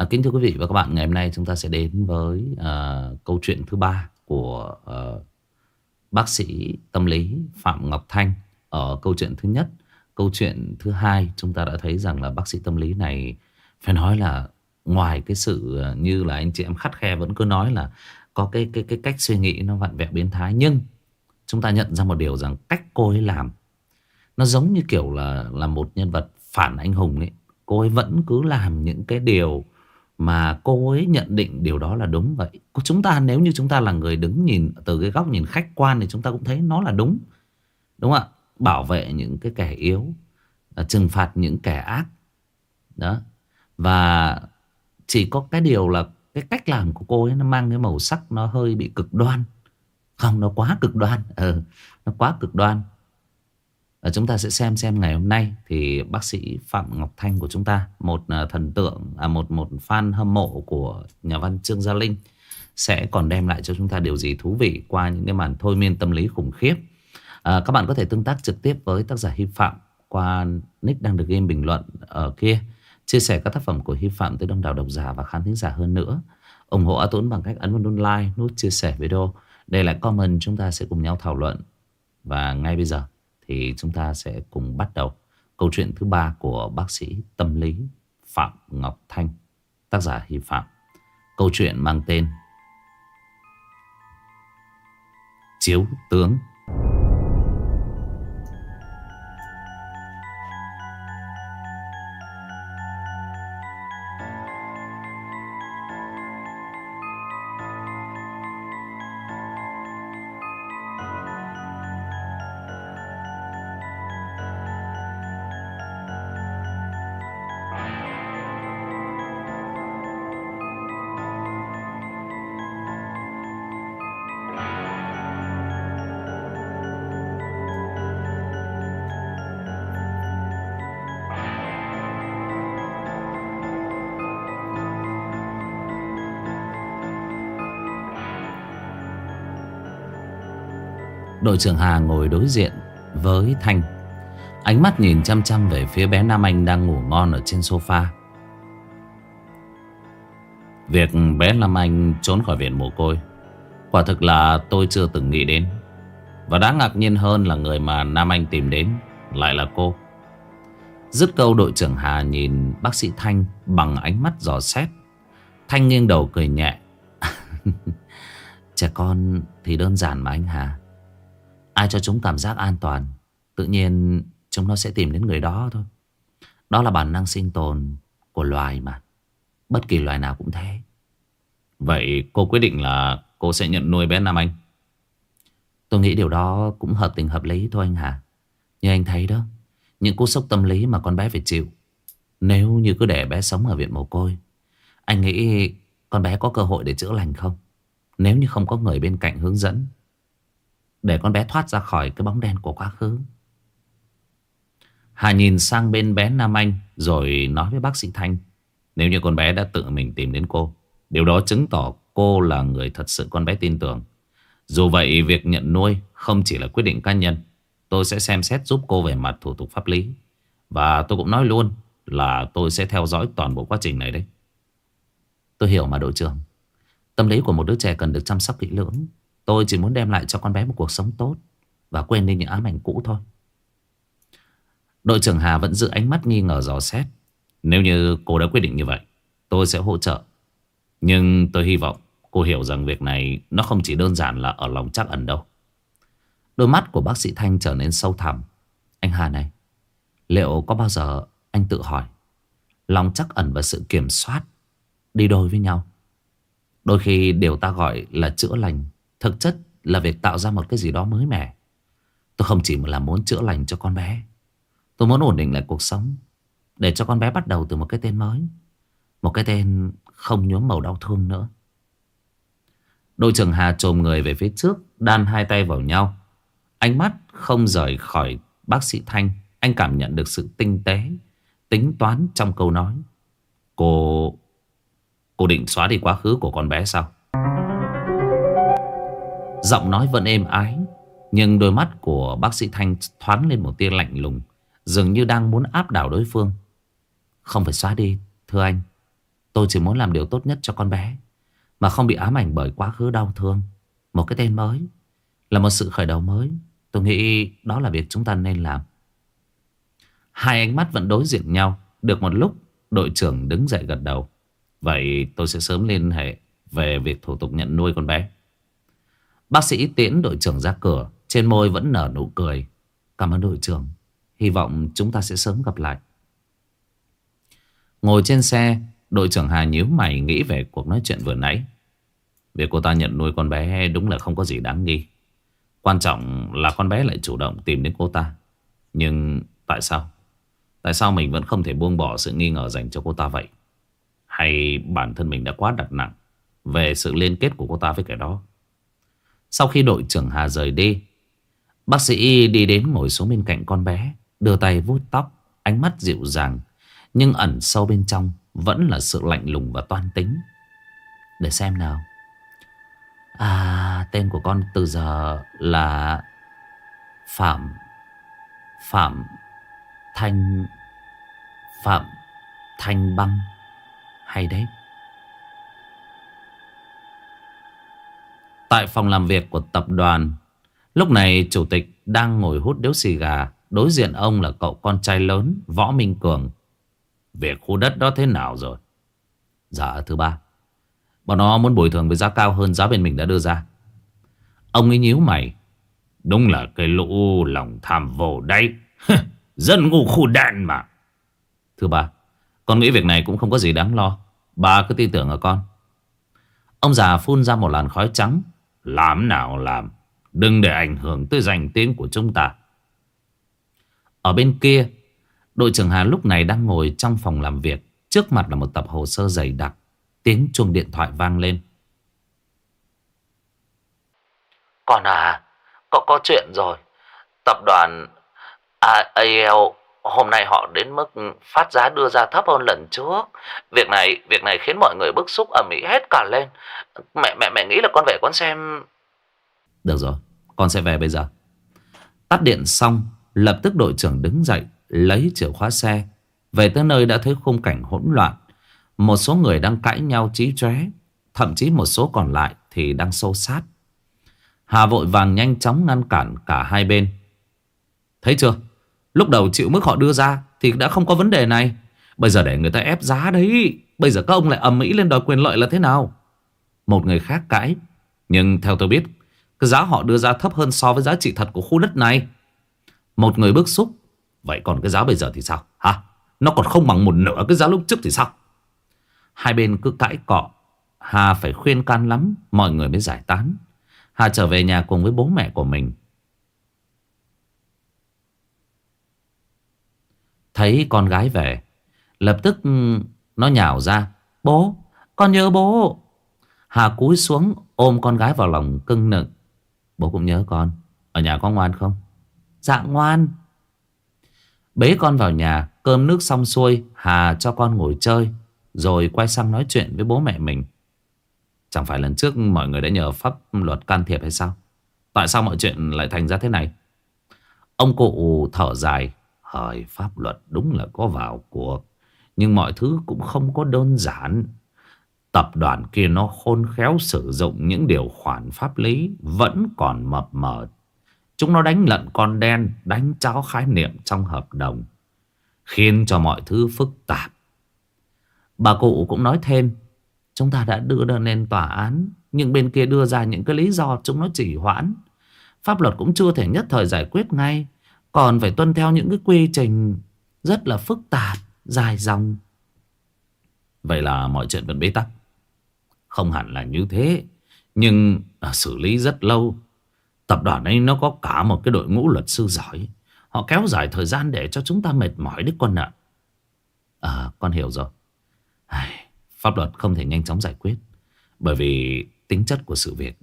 À, kính thưa quý vị và các bạn, ngày hôm nay chúng ta sẽ đến với uh, câu chuyện thứ ba của uh, bác sĩ tâm lý Phạm Ngọc Thanh ở câu chuyện thứ nhất. Câu chuyện thứ hai chúng ta đã thấy rằng là bác sĩ tâm lý này phải nói là ngoài cái sự à, như là anh chị em khắt khe vẫn cứ nói là có cái cái cái cách suy nghĩ nó vặn vẹo biến thái nhưng chúng ta nhận ra một điều rằng cách cô ấy làm nó giống như kiểu là là một nhân vật phản anh hùng ấy. Cô ấy vẫn cứ làm những cái điều mà cô ấy nhận định điều đó là đúng vậy. Chúng ta nếu như chúng ta là người đứng nhìn từ cái góc nhìn khách quan thì chúng ta cũng thấy nó là đúng. Đúng không ạ? Bảo vệ những cái kẻ yếu, à, trừng phạt những kẻ ác. Đó. Và chỉ có cái điều là cái cách làm của cô ấy nó mang cái màu sắc nó hơi bị cực đoan. Không, nó quá cực đoan. Ừ, nó quá cực đoan. Ờ, chúng ta sẽ xem xem ngày hôm nay thì bác sĩ Phạm Ngọc Thanh của chúng ta, một ờ, thần tượng, à, một một fan hâm mộ của nhà văn Trương Gia Linh sẽ còn đem lại cho chúng ta điều gì thú vị qua những cái màn thôi miên tâm lý khủng khiếp. À, các bạn có thể tương tác trực tiếp với tác giả Hi Phạm qua nick đang được game bình luận ở kia. Chia sẻ các tác phẩm của Hi Phạm tới đông đảo độc giả và khán thính giả hơn nữa. ủng hộ A Tuấn bằng cách ấn vào nút like, nút chia sẻ video. Để lại comment chúng ta sẽ cùng nhau thảo luận. Và ngay bây giờ thì chúng ta sẽ cùng bắt đầu câu chuyện thứ ba của bác sĩ tâm lý Phạm Ngọc Thanh, tác giả Hy Phạm. Câu chuyện mang tên Chiếu Tướng. Đội trưởng Hà ngồi đối diện với Thanh. Ánh mắt nhìn chăm chăm về phía bé Nam Anh đang ngủ ngon ở trên sofa. Việc bé Nam Anh trốn khỏi viện mồ côi, Quả thực là tôi chưa từng nghĩ đến. Và đáng ngạc nhiên hơn là người mà Nam Anh tìm đến Lại là cô. Dứt câu, đội trưởng Hà nhìn bác sĩ Thanh bằng ánh mắt giò xét. Thanh nghiêng đầu cười nhẹ. Trẻ con thì đơn giản mà anh Hà. Ai cho chúng cảm giác an toàn Tự nhiên chúng nó sẽ tìm đến người đó thôi. Đó là bản năng sinh tồn của loài mà. Bất kỳ loài nào cũng thế. Vậy cô quyết định là cô sẽ nhận nuôi bé Nam Anh? Tôi nghĩ điều đó cũng hợp tình hợp lý thôi anh Hà. Như anh thấy đó Những cú sốc tâm lý mà con bé phải chịu Nếu như cứ để bé sống ở viện mồ côi Anh nghĩ con bé có cơ hội để chữa lành không? Nếu như không có người bên cạnh hướng dẫn để con bé thoát ra khỏi cái bóng đen của quá khứ. Hà nhìn sang bên bé Nam Anh Rồi nói với bác sĩ Thanh, Nếu như con bé đã tự mình tìm đến cô, Điều đó chứng tỏ cô là người thật sự con bé tin tưởng. Dù vậy, việc nhận nuôi không chỉ là quyết định cá nhân, Tôi sẽ xem xét giúp cô về mặt thủ tục pháp lý. Và tôi cũng nói luôn là tôi sẽ theo dõi toàn bộ quá trình này đấy. Tôi hiểu mà, đội trưởng. Tâm lý của một đứa trẻ cần được chăm sóc kỹ lưỡng. Tôi chỉ muốn đem lại cho con bé một cuộc sống tốt Và quên đi những ám ảnh cũ thôi. Đội trưởng Hà vẫn giữ ánh mắt nghi ngờ dò xét. Nếu như cô đã quyết định như vậy, Tôi sẽ hỗ trợ. Nhưng tôi hy vọng cô hiểu rằng việc này Nó không chỉ đơn giản là ở lòng chắc ẩn đâu. Đôi mắt của bác sĩ Thanh trở nên sâu thẳm. Anh Hà này, Liệu có bao giờ anh tự hỏi, Lòng chắc ẩn và sự kiểm soát Đi đôi với nhau? Đôi khi điều ta gọi là chữa lành Thực chất là việc tạo ra một cái gì đó mới mẻ. Tôi không chỉ là muốn chữa lành cho con bé. Tôi muốn ổn định lại cuộc sống Để cho con bé bắt đầu từ một cái tên mới. Một cái tên không nhuốm màu đau thương nữa. Đội trưởng Hà trồm người về phía trước, Đan hai tay vào nhau. Ánh mắt không rời khỏi bác sĩ Thanh. Anh cảm nhận được sự tinh tế, Tính toán trong câu nói. Cô... Cô định xóa đi quá khứ của con bé sao? Giọng nói vẫn êm ái, Nhưng đôi mắt của bác sĩ Thanh thoáng lên một tia lạnh lùng, Dường như đang muốn áp đảo đối phương. Không phải xóa đi, Thưa anh. Tôi chỉ muốn làm điều tốt nhất cho con bé, Mà không bị ám ảnh bởi quá khứ đau thương. Một cái tên mới, Là một sự khởi đầu mới. Tôi nghĩ đó là việc chúng ta nên làm. Hai ánh mắt vẫn đối diện nhau, Được một lúc, Đội trưởng đứng dậy gật đầu. Vậy tôi sẽ sớm liên hệ Về việc thủ tục nhận nuôi con bé. Bác sĩ tiễn đội trưởng ra cửa. Trên môi vẫn nở nụ cười. Cảm ơn đội trưởng. Hy vọng chúng ta sẽ sớm gặp lại. Ngồi trên xe, Đội trưởng Hà nhíu mày nghĩ về cuộc nói chuyện vừa nãy. Việc cô ta nhận nuôi con bé đúng là không có gì đáng nghi. Quan trọng là con bé lại chủ động tìm đến cô ta. Nhưng tại sao? Tại sao mình vẫn không thể buông bỏ sự nghi ngờ dành cho cô ta vậy? Hay bản thân mình đã quá đặt nặng Về sự liên kết của cô ta với kẻ đó? Sau khi đội trưởng Hà rời đi, Bác sĩ đi đến ngồi xuống bên cạnh con bé, Đưa tay vuốt tóc, Ánh mắt dịu dàng, Nhưng ẩn sâu bên trong Vẫn là sự lạnh lùng và toan tính. Để xem nào. À tên của con từ giờ là Phạm Phạm Thanh Phạm Thanh Băng. Hay đấy. Tại phòng làm việc của tập đoàn. Lúc này, chủ tịch đang ngồi hút điếu xì gà, Đối diện ông là cậu con trai lớn, Võ Minh Cường. Việc khu đất đó thế nào rồi? Dạ thứ ba. Bọn nó muốn bồi thường với giá cao hơn giá bên mình đã đưa ra. Ông ấy nhíu mày. Đúng là cái lũ lòng tham vô đây Dân ngu khu đạn mà. Thưa bà Con nghĩ việc này cũng không có gì đáng lo. Bà cứ tin tưởng ở con. Ông già phun ra một làn khói trắng làm nào làm, Đừng để ảnh hưởng tới danh tiếng của chúng ta. Ở bên kia, Đội trưởng Hà lúc này đang ngồi trong phòng làm việc. Trước mặt là một tập hồ sơ dày đặc. Tiếng chuông điện thoại vang lên. Còn à Có có chuyện rồi. Tập đoàn AAL hôm nay họ đến mức phát giá đưa ra thấp hơn lần trước. Việc này việc này khiến mọi người bức xúc ở Mỹ hết cả lên. Mẹ mẹ mẹ nghĩ là con về con xem. Được rồi, con sẽ về bây giờ. Tắt điện xong, lập tức đội trưởng đứng dậy, lấy chìa khóa xe. Về tới nơi đã thấy khung cảnh hỗn loạn. Một số người đang cãi nhau chí chóe, thậm chí một số còn lại thì đang xô sát. Hà vội vàng nhanh chóng ngăn cản cả hai bên. Thấy chưa? Lúc đầu chịu mức họ đưa ra Thì đã không có vấn đề này. Bây giờ để người ta ép giá đấy, Bây giờ các ông lại ầm ĩ lên đòi quyền lợi là thế nào? Một người khác cãi. Nhưng theo tôi biết, Cái giá họ đưa ra thấp hơn so với giá trị thật của khu đất này. Một người bức xúc. Vậy còn cái giá bây giờ thì sao? Hả? Nó còn không bằng một nửa cái giá lúc trước thì sao? Hai bên cứ cãi cọ. Hà phải khuyên can lắm, Mọi người mới giải tán. Hà trở về nhà cùng với bố mẹ của mình. Thấy con gái về. Lập tức ừ, nó nhào ra. Bố, con nhớ bố. Hà cúi xuống ôm con gái vào lòng cưng nựng. Bố cũng nhớ con. Ở nhà có ngoan không? Dạ ngoan. Bế con vào nhà, Cơm nước xong xuôi, Hà cho con ngồi chơi, Rồi quay sang nói chuyện với bố mẹ mình. Chẳng phải lần trước mọi người đã nhờ pháp luật can thiệp hay sao? Tại sao mọi chuyện lại thành ra thế này? Ông cụ thở dài. Hời pháp luật đúng là có vào cuộc, Nhưng mọi thứ cũng không có đơn giản. Tập đoàn kia nó khôn khéo sử dụng những điều khoản pháp lý Vẫn còn mập mờ. Chúng nó đánh lận con đen, Đánh cháo khái niệm trong hợp đồng, Khiến cho mọi thứ phức tạp. Bà cụ cũng nói thêm, Chúng ta đã đưa đơn lên tòa án, Nhưng bên kia đưa ra những cái lý do chúng nó chỉ hoãn. Pháp luật cũng chưa thể nhất thời giải quyết ngay còn phải tuân theo những cái quy trình rất là phức tạp, dài dòng. Vậy là mọi chuyện vẫn bế tắc. Không hẳn là như thế. Nhưng à, xử lý rất lâu. Tập đoàn ấy nó có cả một cái đội ngũ luật sư giỏi. Họ kéo dài thời gian để cho chúng ta mệt mỏi đấy con ạ. À, con hiểu rồi. Ai, pháp luật không thể nhanh chóng giải quyết. Bởi vì tính chất của sự việc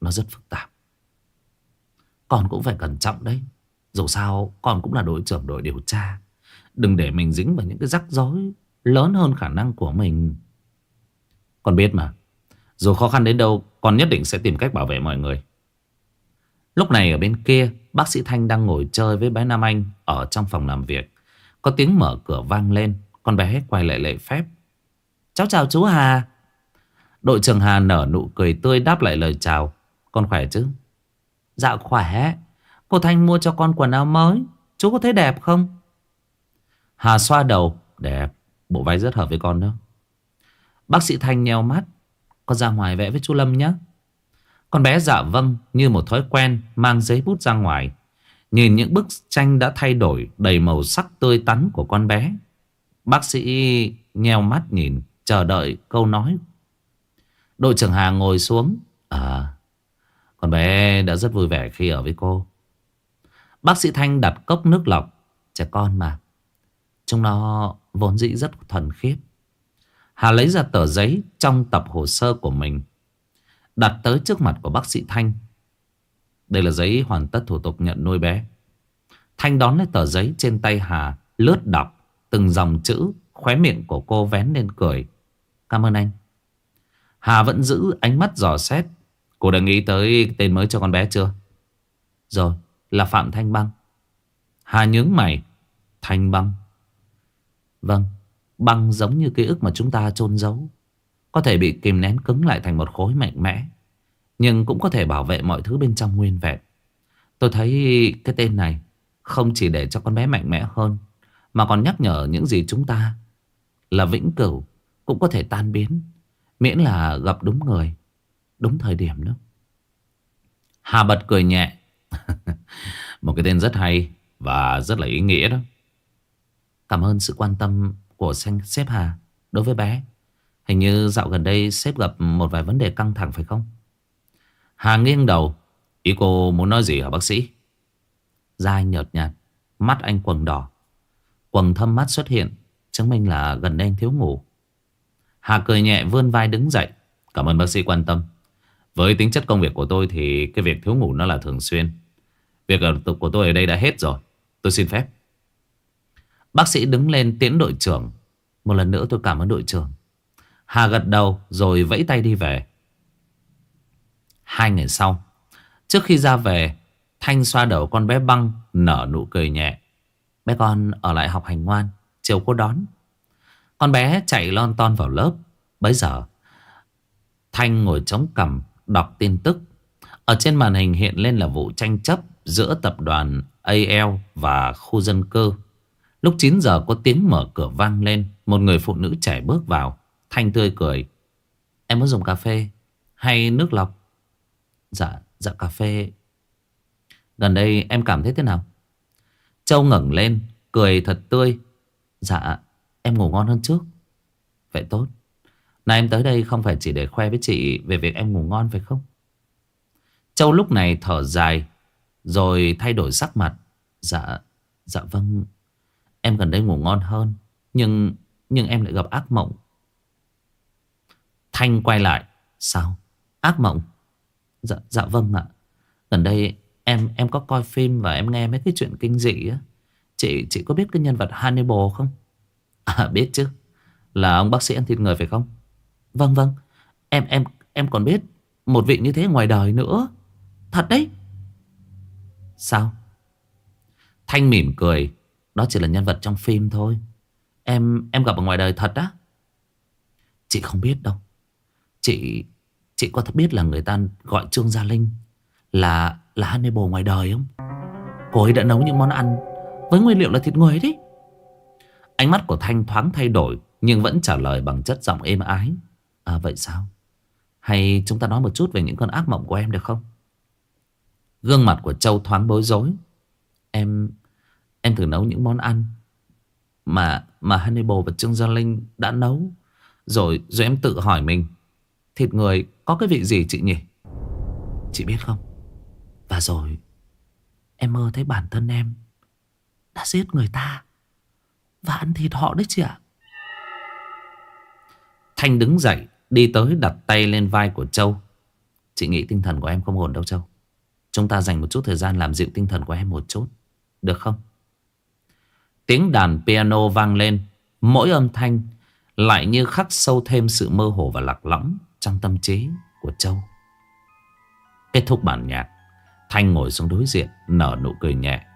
nó rất phức tạp. Con cũng phải cẩn trọng đấy. Dù sao, con cũng là đội trưởng đội điều tra. Đừng để mình dính vào những cái rắc rối Lớn hơn khả năng của mình. Con biết mà. Dù khó khăn đến đâu, Con nhất định sẽ tìm cách bảo vệ mọi người. Lúc này ở bên kia, Bác sĩ Thanh đang ngồi chơi với bé Nam Anh Ở trong phòng làm việc. Có tiếng mở cửa vang lên, Con bé quay lại lệ phép. Cháu chào chú Hà. Đội trưởng Hà nở nụ cười tươi đáp lại lời chào. Con khỏe chứ? Dạ khỏe. Cô Thanh mua cho con quần áo mới. Chú có thấy đẹp không? Hà xoa đầu. Đẹp. Bộ váy rất hợp với con đó. Bác sĩ Thanh nheo mắt. Con ra ngoài vẽ với chú Lâm nhé. Con bé dạ vâng như một thói quen Mang giấy bút ra ngoài. Nhìn những bức tranh đã thay đổi Đầy màu sắc tươi tắn của con bé. Bác sĩ nheo mắt nhìn, Chờ đợi câu nói. Đội trưởng Hà ngồi xuống. À Con bé đã rất vui vẻ khi ở với cô. Bác sĩ Thanh đặt cốc nước lọc Trẻ con mà. Chúng nó vốn dĩ rất thuần khiết. Hà lấy ra tờ giấy Trong tập hồ sơ của mình, Đặt tới trước mặt của bác sĩ Thanh. Đây là giấy hoàn tất thủ tục nhận nuôi bé. Thanh đón lấy tờ giấy trên tay Hà, Lướt đọc Từng dòng chữ, Khóe miệng của cô vén lên cười. Cảm ơn anh. Hà vẫn giữ ánh mắt dò xét. Cô đã nghĩ tới tên mới cho con bé chưa? Rồi là Phạm Thanh Băng. Hà nhướng mày, Thanh Băng. Vâng Băng giống như ký ức mà chúng ta chôn giấu. Có thể bị kìm nén cứng lại thành một khối mạnh mẽ, Nhưng cũng có thể bảo vệ mọi thứ bên trong nguyên vẹn. Tôi thấy cái tên này Không chỉ để cho con bé mạnh mẽ hơn, Mà còn nhắc nhở những gì chúng ta Là vĩnh cửu, Cũng có thể tan biến, Miễn là gặp đúng người, Đúng thời điểm nữa. Hà bật cười nhẹ Một cái tên rất hay Và rất là ý nghĩa đó. Cảm ơn sự quan tâm của sếp Hà Đối với bé. Hình như dạo gần đây sếp gặp một vài vấn đề căng thẳng phải không? Hà nghiêng đầu, Ý cô muốn nói gì hả bác sĩ? Da anh nhợt nhạt, Mắt anh quầng đỏ. Quầng thâm mắt xuất hiện, Chứng minh là gần đây anh thiếu ngủ. Hà cười nhẹ vươn vai đứng dậy. Cảm ơn bác sĩ quan tâm. Với tính chất công việc của tôi thì Cái việc thiếu ngủ nó là thường xuyên. Việc của tôi ở đây đã hết rồi. Tôi xin phép. Bác sĩ đứng lên tiễn đội trưởng. Một lần nữa tôi cảm ơn đội trưởng. Hà gật đầu rồi vẫy tay đi về. Hai ngày sau, Trước khi ra về, Thanh xoa đầu con bé băng, Nở nụ cười nhẹ. Bé con ở lại học hành ngoan, Chiều cô đón. Con bé chạy lon ton vào lớp. Bấy giờ, Thanh ngồi chống cằm, Đọc tin tức. Ở trên màn hình hiện lên là vụ tranh chấp. Giữa tập đoàn AL và khu dân cư. Lúc 9 giờ có tiếng mở cửa vang lên Một người phụ nữ trẻ bước vào Thanh tươi cười. Em muốn dùng cà phê hay nước lọc? Dạ, dạ cà phê. Gần đây em cảm thấy thế nào? Châu ngẩng lên Cười thật tươi. Dạ, em ngủ ngon hơn trước. Vậy tốt. Này em tới đây không phải chỉ để khoe với chị Về việc em ngủ ngon phải không? Châu lúc này thở dài. Rồi thay đổi sắc mặt. Dạ, dạ vâng. Em gần đây ngủ ngon hơn Nhưng nhưng em lại gặp ác mộng. Thanh quay lại. Sao? Ác mộng? Dạ, dạ vâng ạ. Gần đây em em có coi phim Và em nghe mấy cái chuyện kinh dị á. Chị chị có biết cái nhân vật Hannibal không? À biết chứ. Là ông bác sĩ ăn thịt người phải không? Vâng vâng. Em em em còn biết Một vị như thế ngoài đời nữa. Thật đấy. Sao? Thanh mỉm cười. Đó chỉ là nhân vật trong phim thôi. Em em gặp ở ngoài đời thật á. Chị không biết đâu. Chị Chị có biết là người ta gọi Trương Gia Linh Là là Hannibal ngoài đời không? Cô ấy đã nấu những món ăn Với nguyên liệu là thịt người đấy. Ánh mắt của Thanh thoáng thay đổi, Nhưng vẫn trả lời bằng chất giọng êm ái. À vậy sao? Hay chúng ta nói một chút về những con ác mộng của em được không? Gương mặt của Châu thoáng bối rối. Em Em thử nấu những món ăn Mà mà Hannibal và Trương Gia Linh đã nấu, Rồi rồi em tự hỏi mình, Thịt người có cái vị gì chị nhỉ? Chị biết không? Và rồi, Em mơ thấy bản thân em Đã giết người ta Và ăn thịt họ đấy chị ạ. Thanh đứng dậy, Đi tới đặt tay lên vai của Châu. Chị nghĩ tinh thần của em không ổn đâu Châu. Chúng ta dành một chút thời gian làm dịu tinh thần của em một chút. Được không? Tiếng đàn piano vang lên. Mỗi âm thanh Lại như khắc sâu thêm sự mơ hồ và lạc lõng Trong tâm trí của Châu. Kết thúc bản nhạc Thanh ngồi xuống đối diện Nở nụ cười nhẹ.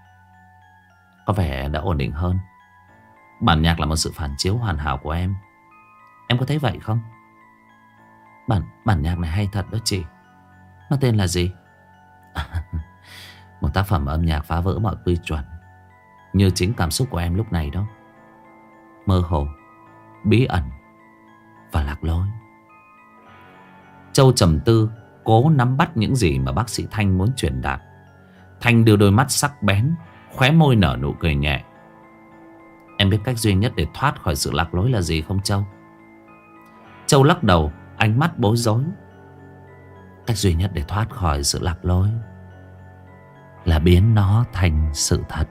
Có vẻ đã ổn định hơn. Bản nhạc là một sự phản chiếu hoàn hảo của em. Em có thấy vậy không? Bản, bản nhạc này hay thật đó chị. Nó tên là gì? Một tác phẩm âm nhạc phá vỡ mọi quy chuẩn, Như chính cảm xúc của em lúc này đó. Mơ hồ, Bí ẩn Và lạc lối. Châu trầm tư, Cố nắm bắt những gì mà bác sĩ Thanh muốn truyền đạt. Thanh đưa đôi mắt sắc bén, Khóe môi nở nụ cười nhẹ. Em biết cách duy nhất để thoát khỏi sự lạc lối là gì không, Châu? Châu lắc đầu, Ánh mắt bối rối. Cách duy nhất để thoát khỏi sự lạc lối là biến nó thành sự thật.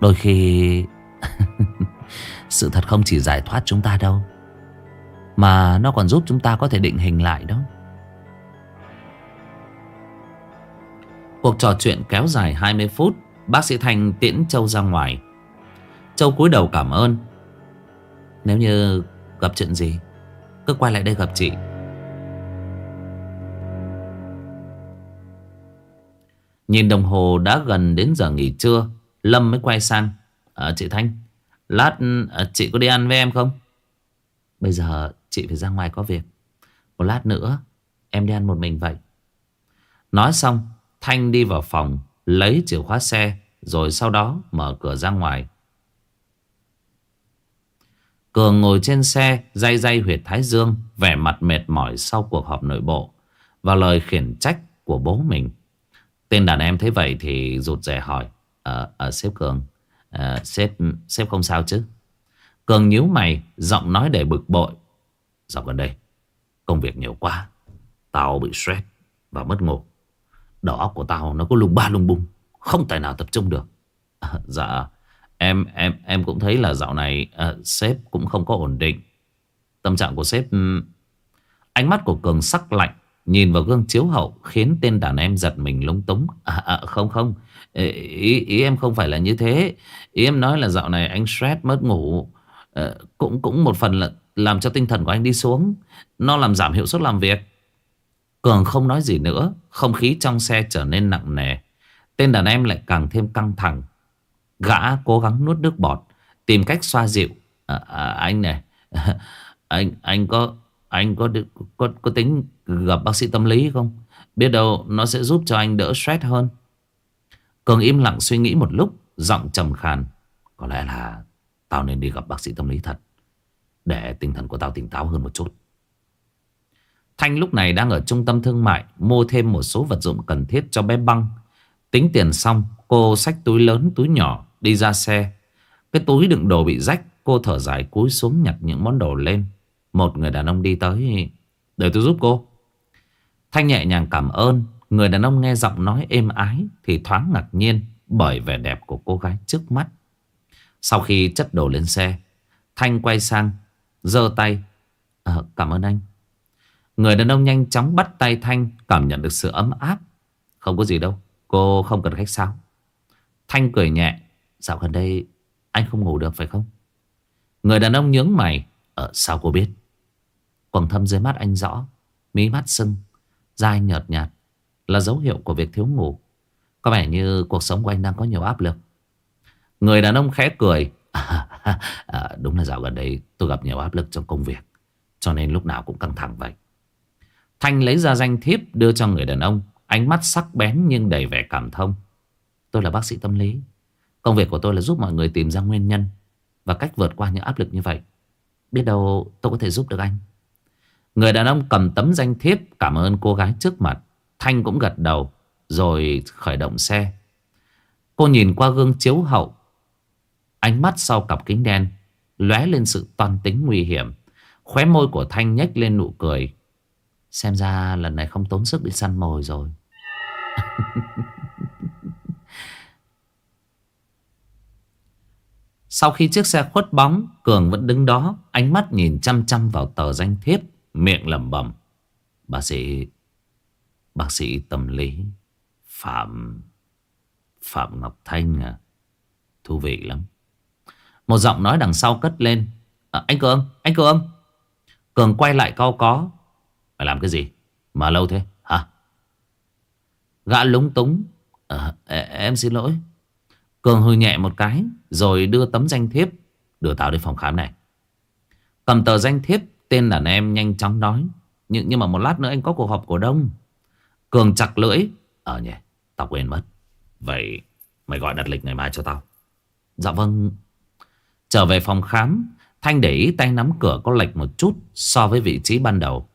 Đôi khi, Sự thật không chỉ giải thoát chúng ta đâu, Mà nó còn giúp chúng ta có thể định hình lại đó. Cuộc trò chuyện kéo dài 20 phút, Bác sĩ Thành tiễn Châu ra ngoài. Châu cúi đầu cảm ơn. Nếu như gặp chuyện gì, Cứ quay lại đây gặp chị. Nhìn đồng hồ đã gần đến giờ nghỉ trưa Lâm mới quay sang. À, Chị Thanh Lát à, chị có đi ăn với em không? Bây giờ chị phải ra ngoài có việc. Một lát nữa Em đi ăn một mình vậy. Nói xong Thanh đi vào phòng Lấy chìa khóa xe Rồi sau đó mở cửa ra ngoài. Cường ngồi trên xe Day day huyệt thái dương Vẻ mặt mệt mỏi sau cuộc họp nội bộ Và lời khiển trách của bố mình. Tên đàn em thấy vậy thì rụt rè hỏi Ờ, à, sếp Cường à, Sếp sếp không sao chứ? Cường nhíu mày Giọng nói để bực bội Dạo gần đây Công việc nhiều quá Tao bị stress Và mất ngủ. Đầu óc của tao nó có lung ba lung bung Không tài nào tập trung được. À, Dạ Em em em cũng thấy là dạo này à, Sếp cũng không có ổn định. Tâm trạng của sếp Ánh mắt của Cường sắc lạnh Nhìn vào gương chiếu hậu Khiến tên đàn em giật mình lúng túng. À, à, Không không. Ý, ý em không phải là như thế. Ý em nói là dạo này anh stress mất ngủ. À, Cũng cũng một phần là Làm cho tinh thần của anh đi xuống. Nó làm giảm hiệu suất làm việc. Cường không nói gì nữa. Không khí trong xe trở nên nặng nề. Tên đàn em lại càng thêm căng thẳng. Gã cố gắng nuốt nước bọt Tìm cách xoa dịu. À, à, Anh này. Anh anh có anh có, có có tính gặp bác sĩ tâm lý không? Biết đâu nó sẽ giúp cho anh đỡ stress hơn. Cường im lặng suy nghĩ một lúc Giọng trầm khàn. Có lẽ là tao nên đi gặp bác sĩ tâm lý thật Để tinh thần của tao tỉnh táo hơn một chút. Thanh lúc này đang ở trung tâm thương mại Mua thêm một số vật dụng cần thiết cho bé băng. Tính tiền xong Cô xách túi lớn túi nhỏ Đi ra xe. Cái túi đựng đồ bị rách Cô thở dài cúi xuống nhặt những món đồ lên. Một người đàn ông đi tới. Để tôi giúp cô. Thanh nhẹ nhàng cảm ơn. Người đàn ông nghe giọng nói êm ái Thì thoáng ngạc nhiên Bởi vẻ đẹp của cô gái trước mắt. Sau khi chất đồ lên xe Thanh quay sang giơ tay. À, Cảm ơn anh. Người đàn ông nhanh chóng bắt tay Thanh Cảm nhận được sự ấm áp. Không có gì đâu Cô không cần khách sáo. Thanh cười nhẹ. Dạo gần đây anh không ngủ được phải không? Người đàn ông nhướng mày. Ờ sao cô biết? Quầng thâm dưới mắt anh rõ Mí mắt sưng Dai nhợt nhạt Là dấu hiệu của việc thiếu ngủ. Có vẻ như cuộc sống của anh đang có nhiều áp lực. Người đàn ông khẽ cười. À, à, Đúng là dạo gần đây tôi gặp nhiều áp lực trong công việc Cho nên lúc nào cũng căng thẳng vậy. Thanh lấy ra danh thiếp đưa cho người đàn ông Ánh mắt sắc bén nhưng đầy vẻ cảm thông. Tôi là bác sĩ tâm lý. Công việc của tôi là giúp mọi người tìm ra nguyên nhân Và cách vượt qua những áp lực như vậy. Biết đâu tôi có thể giúp được anh. Người đàn ông cầm tấm danh thiếp, Cảm ơn cô gái trước mặt. Thanh cũng gật đầu, Rồi khởi động xe. Cô nhìn qua gương chiếu hậu. Ánh mắt sau cặp kính đen lóe lên sự toan tính nguy hiểm. Khóe môi của Thanh nhếch lên nụ cười. Xem ra lần này không tốn sức đi săn mồi rồi. Sau khi chiếc xe khuất bóng, Cường vẫn đứng đó, Ánh mắt nhìn chăm chăm vào tờ danh thiếp. Miệng lẩm bẩm. Bác sĩ Bác sĩ tâm lý Phạm Phạm Ngọc Thanh à. Thú vị lắm. Một giọng nói đằng sau cất lên. À, Anh Cường, anh Cường. Cường quay lại cau có. Mày làm cái gì? Mà lâu thế? Hả? Gã lúng túng. À, Em xin lỗi. Cường hư nhẹ một cái Rồi đưa tấm danh thiếp Đưa tao đến phòng khám này. Cầm tờ danh thiếp Tên đàn em nhanh chóng nói. Nhưng, nhưng mà một lát nữa anh có cuộc họp cổ đông. Cường chặt lưỡi. Ờ nhỉ Tao quên mất. Vậy mày gọi đặt lịch ngày mai cho tao. Dạ vâng. Trở về phòng khám Thanh để ý tay nắm cửa có lệch một chút So với vị trí ban đầu.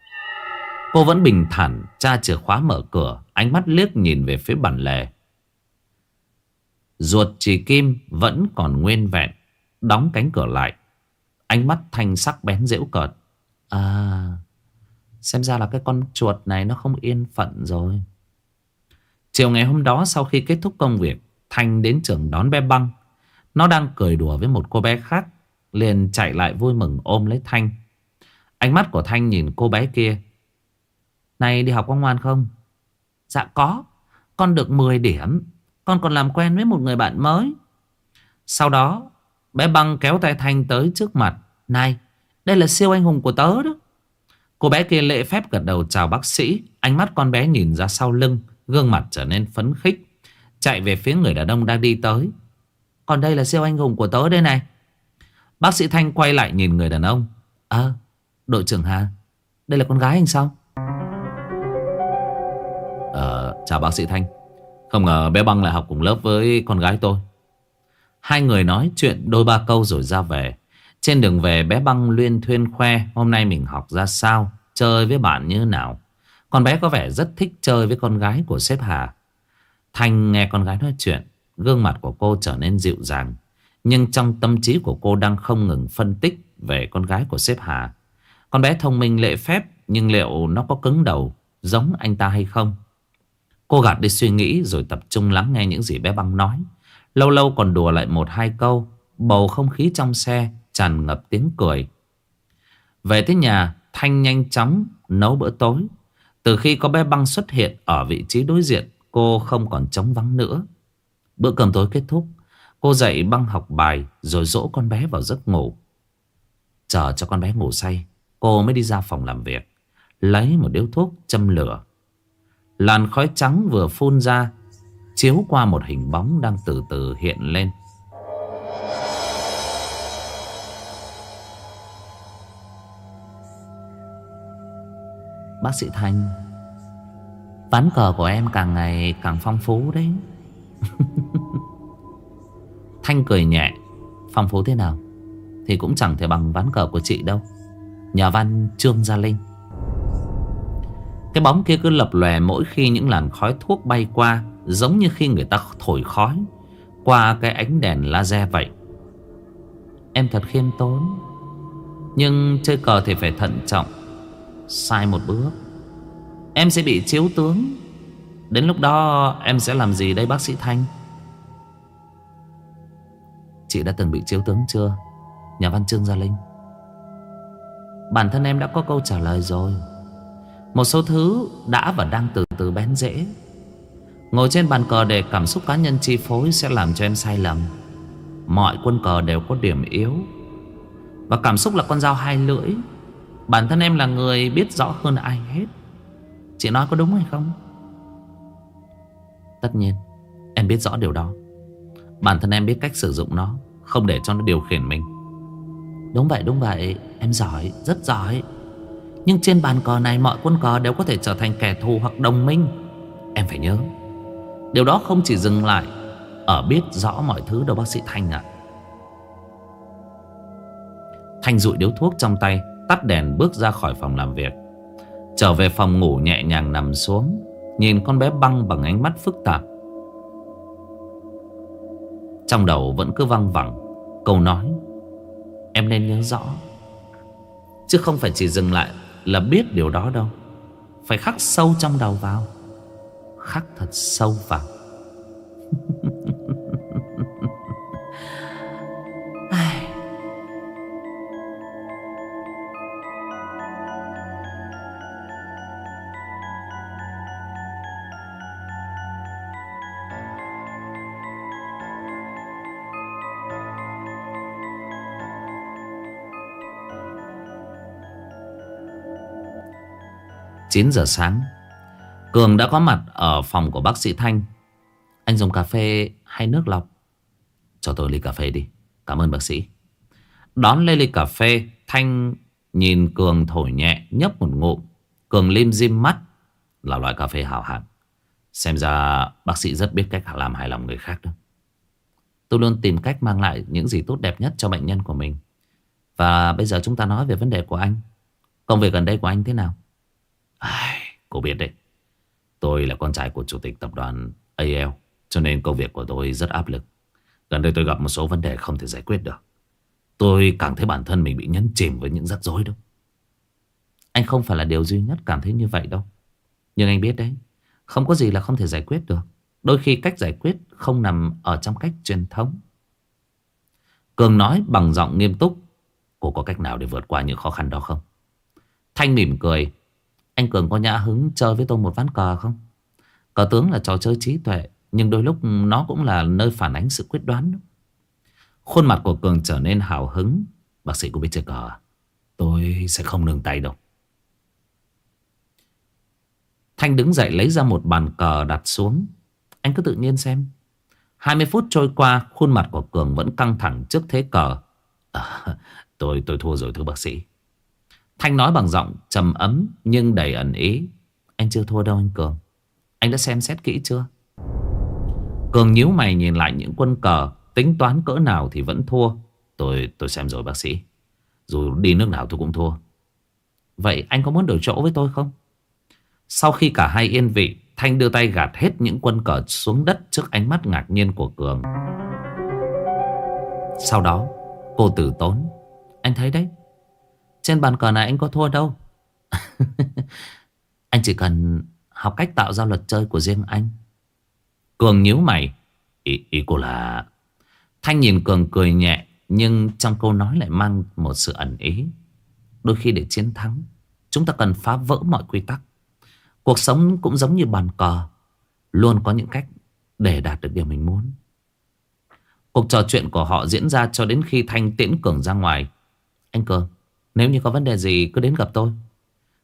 Cô vẫn bình thản tra chìa khóa mở cửa Ánh mắt liếc nhìn về phía bản lề. Ruột chỉ kim vẫn còn nguyên vẹn Đóng cánh cửa lại. Ánh mắt thanh sắc bén dễu cợt. À Xem ra là cái con chuột này nó không yên phận rồi. Chiều ngày hôm đó sau khi kết thúc công việc, Thanh đến trường đón bé băng. Nó đang cười đùa với một cô bé khác, Liền chạy lại vui mừng ôm lấy Thanh. Ánh mắt của Thanh nhìn cô bé kia. Này, đi học có ngoan không? Dạ có, Con được 10 điểm. Con còn làm quen với một người bạn mới. Sau đó, Bé băng kéo tay Thanh tới trước mặt. Này đây là siêu anh hùng của tớ đó. Cô bé kia lễ phép gật đầu chào bác sĩ. Ánh mắt con bé nhìn ra sau lưng, Gương mặt trở nên phấn khích. Chạy về phía người đàn ông đang đi tới. Còn đây là siêu anh hùng của tớ đây này. Bác sĩ Thanh quay lại nhìn người đàn ông. À đội trưởng Hà, Đây là con gái anh sao? Ờ chào bác sĩ Thanh. Không ngờ bé băng lại học cùng lớp với con gái tôi. Hai người nói chuyện đôi ba câu rồi ra về. Trên đường về, bé băng luyên thuyên khoe, Hôm nay mình học ra sao? Chơi với bạn như nào? Con bé có vẻ rất thích chơi với con gái của sếp Hà. Thanh nghe con gái nói chuyện, Gương mặt của cô trở nên dịu dàng, Nhưng trong tâm trí của cô đang không ngừng phân tích Về con gái của sếp Hà. Con bé thông minh lệ phép, Nhưng liệu nó có cứng đầu, Giống anh ta hay không? Cô gạt đi suy nghĩ Rồi tập trung lắng nghe những gì bé băng nói. Lâu lâu còn đùa lại một hai câu, Bầu không khí trong xe Tràn ngập tiếng cười. Về tới nhà, Thanh nhanh chóng nấu bữa tối. Từ khi có bé băng xuất hiện Ở vị trí đối diện, Cô không còn trống vắng nữa. Bữa cơm tối kết thúc, Cô dạy băng học bài Rồi dỗ con bé vào giấc ngủ. Chờ cho con bé ngủ say, Cô mới đi ra phòng làm việc, Lấy một điếu thuốc châm lửa. Làn khói trắng vừa phun ra, Chiếu qua một hình bóng đang từ từ hiện lên. Bác sĩ Thanh. Ván cờ của em càng ngày càng phong phú đấy. Thanh cười nhẹ. Phong phú thế nào? Thì cũng chẳng thể bằng ván cờ của chị đâu. Nhà văn Trương Gia Linh. Cái bóng kia cứ lập lòe mỗi khi những làn khói thuốc bay qua, Giống như khi người ta thổi khói Qua cái ánh đèn laser vậy. Em thật khiêm tốn. Nhưng chơi cờ thì phải thận trọng. Sai một bước. Em sẽ bị chiếu tướng. Đến lúc đó, em sẽ làm gì đây, bác sĩ Thanh? Chị đã từng bị chiếu tướng chưa? Nhà văn Trương Gia Linh. Bản thân em đã có câu trả lời rồi. Một số thứ đã và đang từ từ bén rễ. Ngồi trên bàn cờ để cảm xúc cá nhân chi phối sẽ làm cho em sai lầm. Mọi quân cờ đều có điểm yếu. Và cảm xúc là con dao hai lưỡi. Bản thân em là người biết rõ hơn ai hết. Chị nói có đúng hay không? Tất nhiên, Em biết rõ điều đó. Bản thân em biết cách sử dụng nó, Không để cho nó điều khiển mình. Đúng vậy đúng vậy. Em giỏi, rất giỏi. Nhưng trên bàn cờ này mọi quân cờ đều có thể trở thành kẻ thù hoặc đồng minh. Em phải nhớ, Điều đó không chỉ dừng lại Ở biết rõ mọi thứ đâu, bác sĩ Thanh ạ. Thanh rụi điếu thuốc trong tay. Tắt đèn bước ra khỏi phòng làm việc. Trở về phòng ngủ nhẹ nhàng nằm xuống, Nhìn con bé băng bằng ánh mắt phức tạp. Trong đầu vẫn cứ văng vẳng, Câu nói, Em nên nhớ rõ, Chứ không phải chỉ dừng lại Là biết điều đó đâu. Phải khắc sâu trong đầu vào, Khắc thật sâu vào. Chín giờ sáng. Cường đã có mặt ở phòng của bác sĩ Thanh. Anh dùng cà phê hay nước lọc? Cho tôi ly cà phê đi. Cảm ơn bác sĩ. Đón lấy ly cà phê, Thanh nhìn Cường thổi nhẹ, nhấp một ngụm. Cường lim dim mắt. Là loại cà phê hảo hạng. Xem ra bác sĩ rất biết cách làm hài lòng người khác đó. Tôi luôn tìm cách mang lại những gì tốt đẹp nhất cho bệnh nhân của mình. Và bây giờ chúng ta nói về vấn đề của anh. Công việc gần đây của anh thế nào? Ai, cô biết đấy. Tôi là con trai của chủ tịch tập đoàn AL Cho nên công việc của tôi rất áp lực. Gần đây tôi gặp một số vấn đề không thể giải quyết được. Tôi càng thấy bản thân mình bị nhấn chìm với những rắc rối đâu Anh không phải là điều duy nhất cảm thấy như vậy đâu. Nhưng anh biết đấy Không có gì là không thể giải quyết được. Đôi khi cách giải quyết không nằm ở trong cách truyền thống. Cường nói bằng giọng nghiêm túc Cô có cách nào để vượt qua những khó khăn đó không? Thanh mỉm cười anh Cường có nhã hứng chơi với tôi một ván cờ không? Cờ tướng là trò chơi trí tuệ Nhưng đôi lúc nó cũng là nơi phản ánh sự quyết đoán Khuôn mặt của Cường trở nên hào hứng. Bác sĩ cũng biết chơi cờ? À? Tôi sẽ không nương tay đâu. Thanh đứng dậy lấy ra một bàn cờ đặt xuống. Anh cứ tự nhiên xem. 20 phút trôi qua Khuôn mặt của Cường vẫn căng thẳng trước thế cờ. À, Tôi tôi thua rồi thưa bác sĩ. Thanh nói bằng giọng trầm ấm, Nhưng đầy ẩn ý. Anh chưa thua đâu anh Cường. Anh đã xem xét kỹ chưa? Cường nhíu mày nhìn lại những quân cờ. Tính toán cỡ nào thì vẫn thua. Tôi tôi xem rồi, bác sĩ. Dù đi nước nào tôi cũng thua. Vậy anh có muốn đổi chỗ với tôi không? Sau khi cả hai yên vị, Thanh đưa tay gạt hết những quân cờ xuống đất Trước ánh mắt ngạc nhiên của Cường. Sau đó, Cô tử tốn. Anh thấy đấy trên bàn cờ này anh có thua đâu. Anh chỉ cần học cách tạo ra luật chơi của riêng anh. Cường nhíu mày. Ý, ý cô là Thanh nhìn Cường cười nhẹ Nhưng trong câu nói lại mang một sự ẩn ý. Đôi khi để chiến thắng Chúng ta cần phá vỡ mọi quy tắc. Cuộc sống cũng giống như bàn cờ Luôn có những cách để đạt được điều mình muốn. Cuộc trò chuyện của họ diễn ra cho đến khi Thanh tiễn Cường ra ngoài. Anh Cường nếu như có vấn đề gì cứ đến gặp tôi.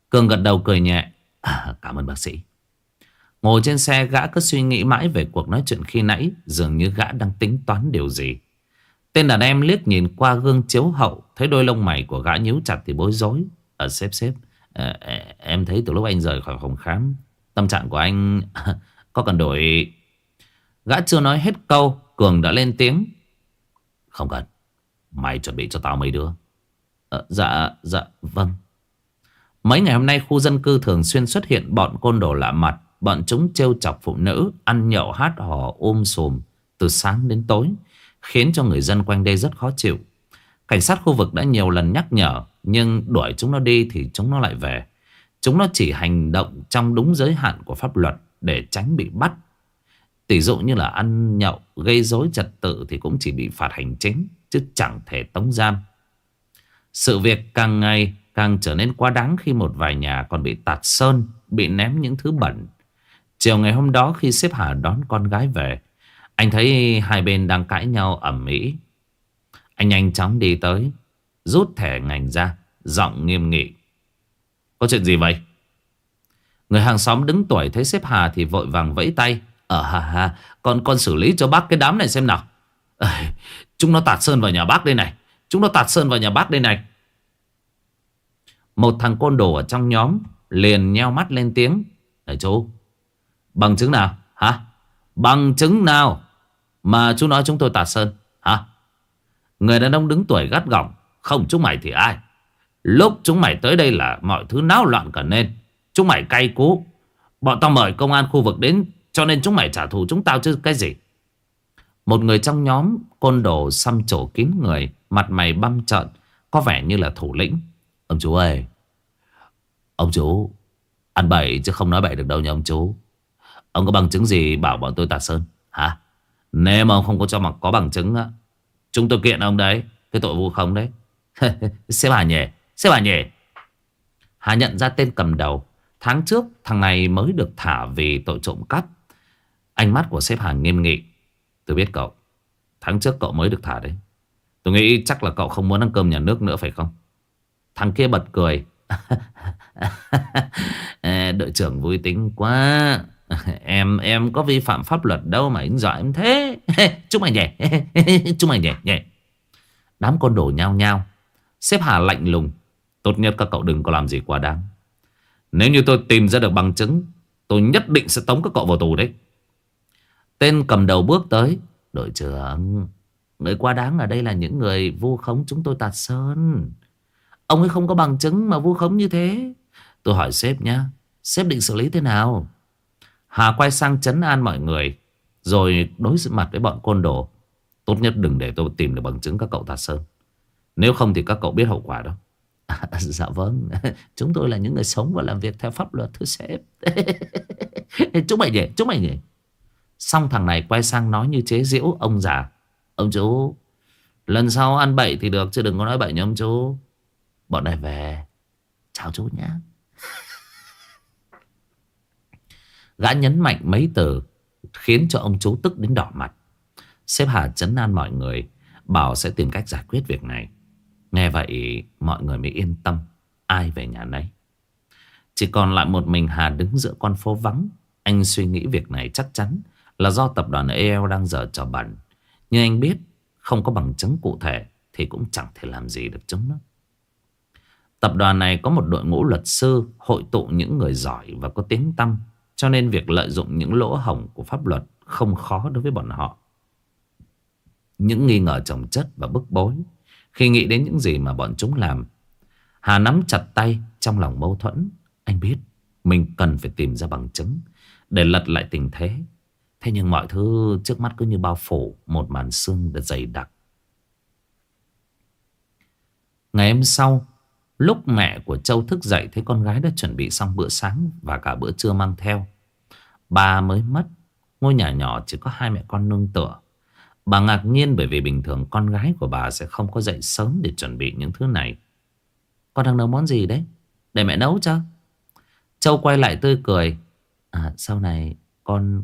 Cường gật đầu cười nhẹ. À, Cảm ơn bác sĩ. Ngồi trên xe gã cứ suy nghĩ mãi về cuộc nói chuyện khi nãy Dường như gã đang tính toán điều gì. Tên đàn em liếc nhìn qua gương chiếu hậu Thấy đôi lông mày của gã nhíu chặt thì bối rối. Ở sếp, xếp à, ờ, ờ, Em thấy từ lúc anh rời khỏi phòng khám Tâm trạng của anh có cần đổi? Gã chưa nói hết câu Cường đã lên tiếng. Không cần. Mày chuẩn bị cho tao mấy đứa. Ờ, dạ dạ vâng. Mấy ngày hôm nay khu dân cư thường xuyên xuất hiện bọn côn đồ lạ mặt, Bọn chúng trêu chọc phụ nữ, Ăn nhậu, hát hò ôm sùm Từ sáng đến tối, Khiến cho người dân quanh đây rất khó chịu. Cảnh sát khu vực đã nhiều lần nhắc nhở, Nhưng đuổi chúng nó đi thì chúng nó lại về. Chúng nó chỉ hành động trong đúng giới hạn của pháp luật Để tránh bị bắt. Tỷ dụ như là ăn nhậu, Gây rối trật tự thì cũng chỉ bị phạt hành chính, Chứ chẳng thể tống giam. Sự việc càng ngày càng trở nên quá đáng Khi một vài nhà còn bị tạt sơn Bị ném những thứ bẩn. Chiều ngày hôm đó khi xếp Hà đón con gái về Anh thấy hai bên đang cãi nhau ẩm mỹ Anh nhanh chóng đi tới Rút thẻ ngành ra Giọng nghiêm nghị. Có chuyện gì vậy? Người hàng xóm đứng tuổi thấy xếp Hà thì vội vàng vẫy tay. Ờ hà hà Con con xử lý cho bác cái đám này xem nào. À, Chúng nó tạt sơn vào nhà bác đây này. Chúng nó tạt sơn vào nhà bác đây này Một thằng côn đồ ở trong nhóm Liền nheo mắt lên tiếng Này chú, Bằng chứng nào? Hả? Bằng chứng nào? Mà chú nói chúng tôi tạt sơn? Hả? Người đàn ông đứng tuổi gắt gỏng. Không chúng mày thì ai? Lúc chúng mày tới đây là mọi thứ náo loạn cả nên. Chúng mày cay cú. Bọn tao mời công an khu vực đến, cho nên chúng mày trả thù chúng tao chứ cái gì. Một người trong nhóm côn đồ xăm trổ kín người. Mặt mày băm trợn. Có vẻ như là thủ lĩnh. Ông chú ơi. Ông chú. Ăn bậy chứ không nói bậy được đâu nha ông chú. Ông có bằng chứng gì bảo bọn tôi tạt sơn Hả Nếu mà ông không có cho mặc có bằng chứng á, Chúng tôi kiện ông đấy, Cái tội vu khống đấy Xếp Hà nhỉ, Xếp Hà nhỉ Hà nhận ra tên cầm đầu Tháng trước, thằng này mới được thả vì tội trộm cắp Ánh mắt của xếp Hà nghiêm nghị Tôi biết cậu. Tháng trước cậu mới được thả đấy. Tôi nghĩ chắc là cậu không muốn ăn cơm nhà nước nữa phải không? Thằng kia bật cười. Đội trưởng vui tính quá. Em em có vi phạm pháp luật đâu mà anh dọa em thế. Chúc mày nhẹ. Chúc mày nhẹ nhẹ. Đám con đổ nhau nhau Xếp Hà lạnh lùng. Tốt nhất các cậu đừng có làm gì quá đáng. Nếu như tôi tìm ra được bằng chứng, Tôi nhất định sẽ tống các cậu vào tù đấy. Tên cầm đầu bước tới. Đội trưởng Người quá đáng ở đây là những người vu khống chúng tôi tạt sơn. Ông ấy không có bằng chứng mà vu khống như thế. Tôi hỏi sếp nhá Sếp định xử lý thế nào? Hà quay sang chấn an mọi người Rồi đối xử mặt với bọn côn đồ. Tốt nhất đừng để tôi tìm được bằng chứng các cậu tạt sơn. Nếu không thì các cậu biết hậu quả đó. À, Dạ vâng Chúng tôi là những người sống và làm việc theo pháp luật thưa sếp. Chúng mày nhỉ Chúng mày nhỉ. Xong thằng này quay sang nói như chế giễu ông già. Ông chú, Lần sau ăn bậy thì được, chứ đừng có nói bậy nha ông chú. Bọn này về, Chào chú nhé. Gã nhấn mạnh mấy từ, Khiến cho ông chú tức đến đỏ mặt. Xếp Hà chấn an mọi người, Bảo sẽ tìm cách giải quyết việc này. Nghe vậy, mọi người mới yên tâm, Ai về nhà nấy. Chỉ còn lại một mình Hà đứng giữa con phố vắng. Anh suy nghĩ việc này chắc chắn là do tập đoàn EL đang dở trò bẩn. Nhưng anh biết, Không có bằng chứng cụ thể Thì cũng chẳng thể làm gì được chúng nó. Tập đoàn này có một đội ngũ luật sư Hội tụ những người giỏi và có tiếng tăm, Cho nên việc lợi dụng những lỗ hổng của pháp luật Không khó đối với bọn họ. Những nghi ngờ chồng chất và bức bối Khi nghĩ đến những gì mà bọn chúng làm, Hà nắm chặt tay Trong lòng mâu thuẫn. Anh biết, mình cần phải tìm ra bằng chứng Để lật lại tình thế. Thế nhưng mọi thứ trước mắt cứ như bao phủ Một màn sương đã dày đặc Ngày hôm sau, Lúc mẹ của Châu thức dậy Thấy con gái đã chuẩn bị xong bữa sáng Và cả bữa trưa mang theo, Bà mới mất Ngôi nhà nhỏ chỉ có hai mẹ con nương tựa Bà ngạc nhiên bởi vì bình thường con gái của bà sẽ không có dậy sớm để chuẩn bị những thứ này. Con đang nấu món gì đấy? Để mẹ nấu cho. Châu quay lại tươi cười. À sau này con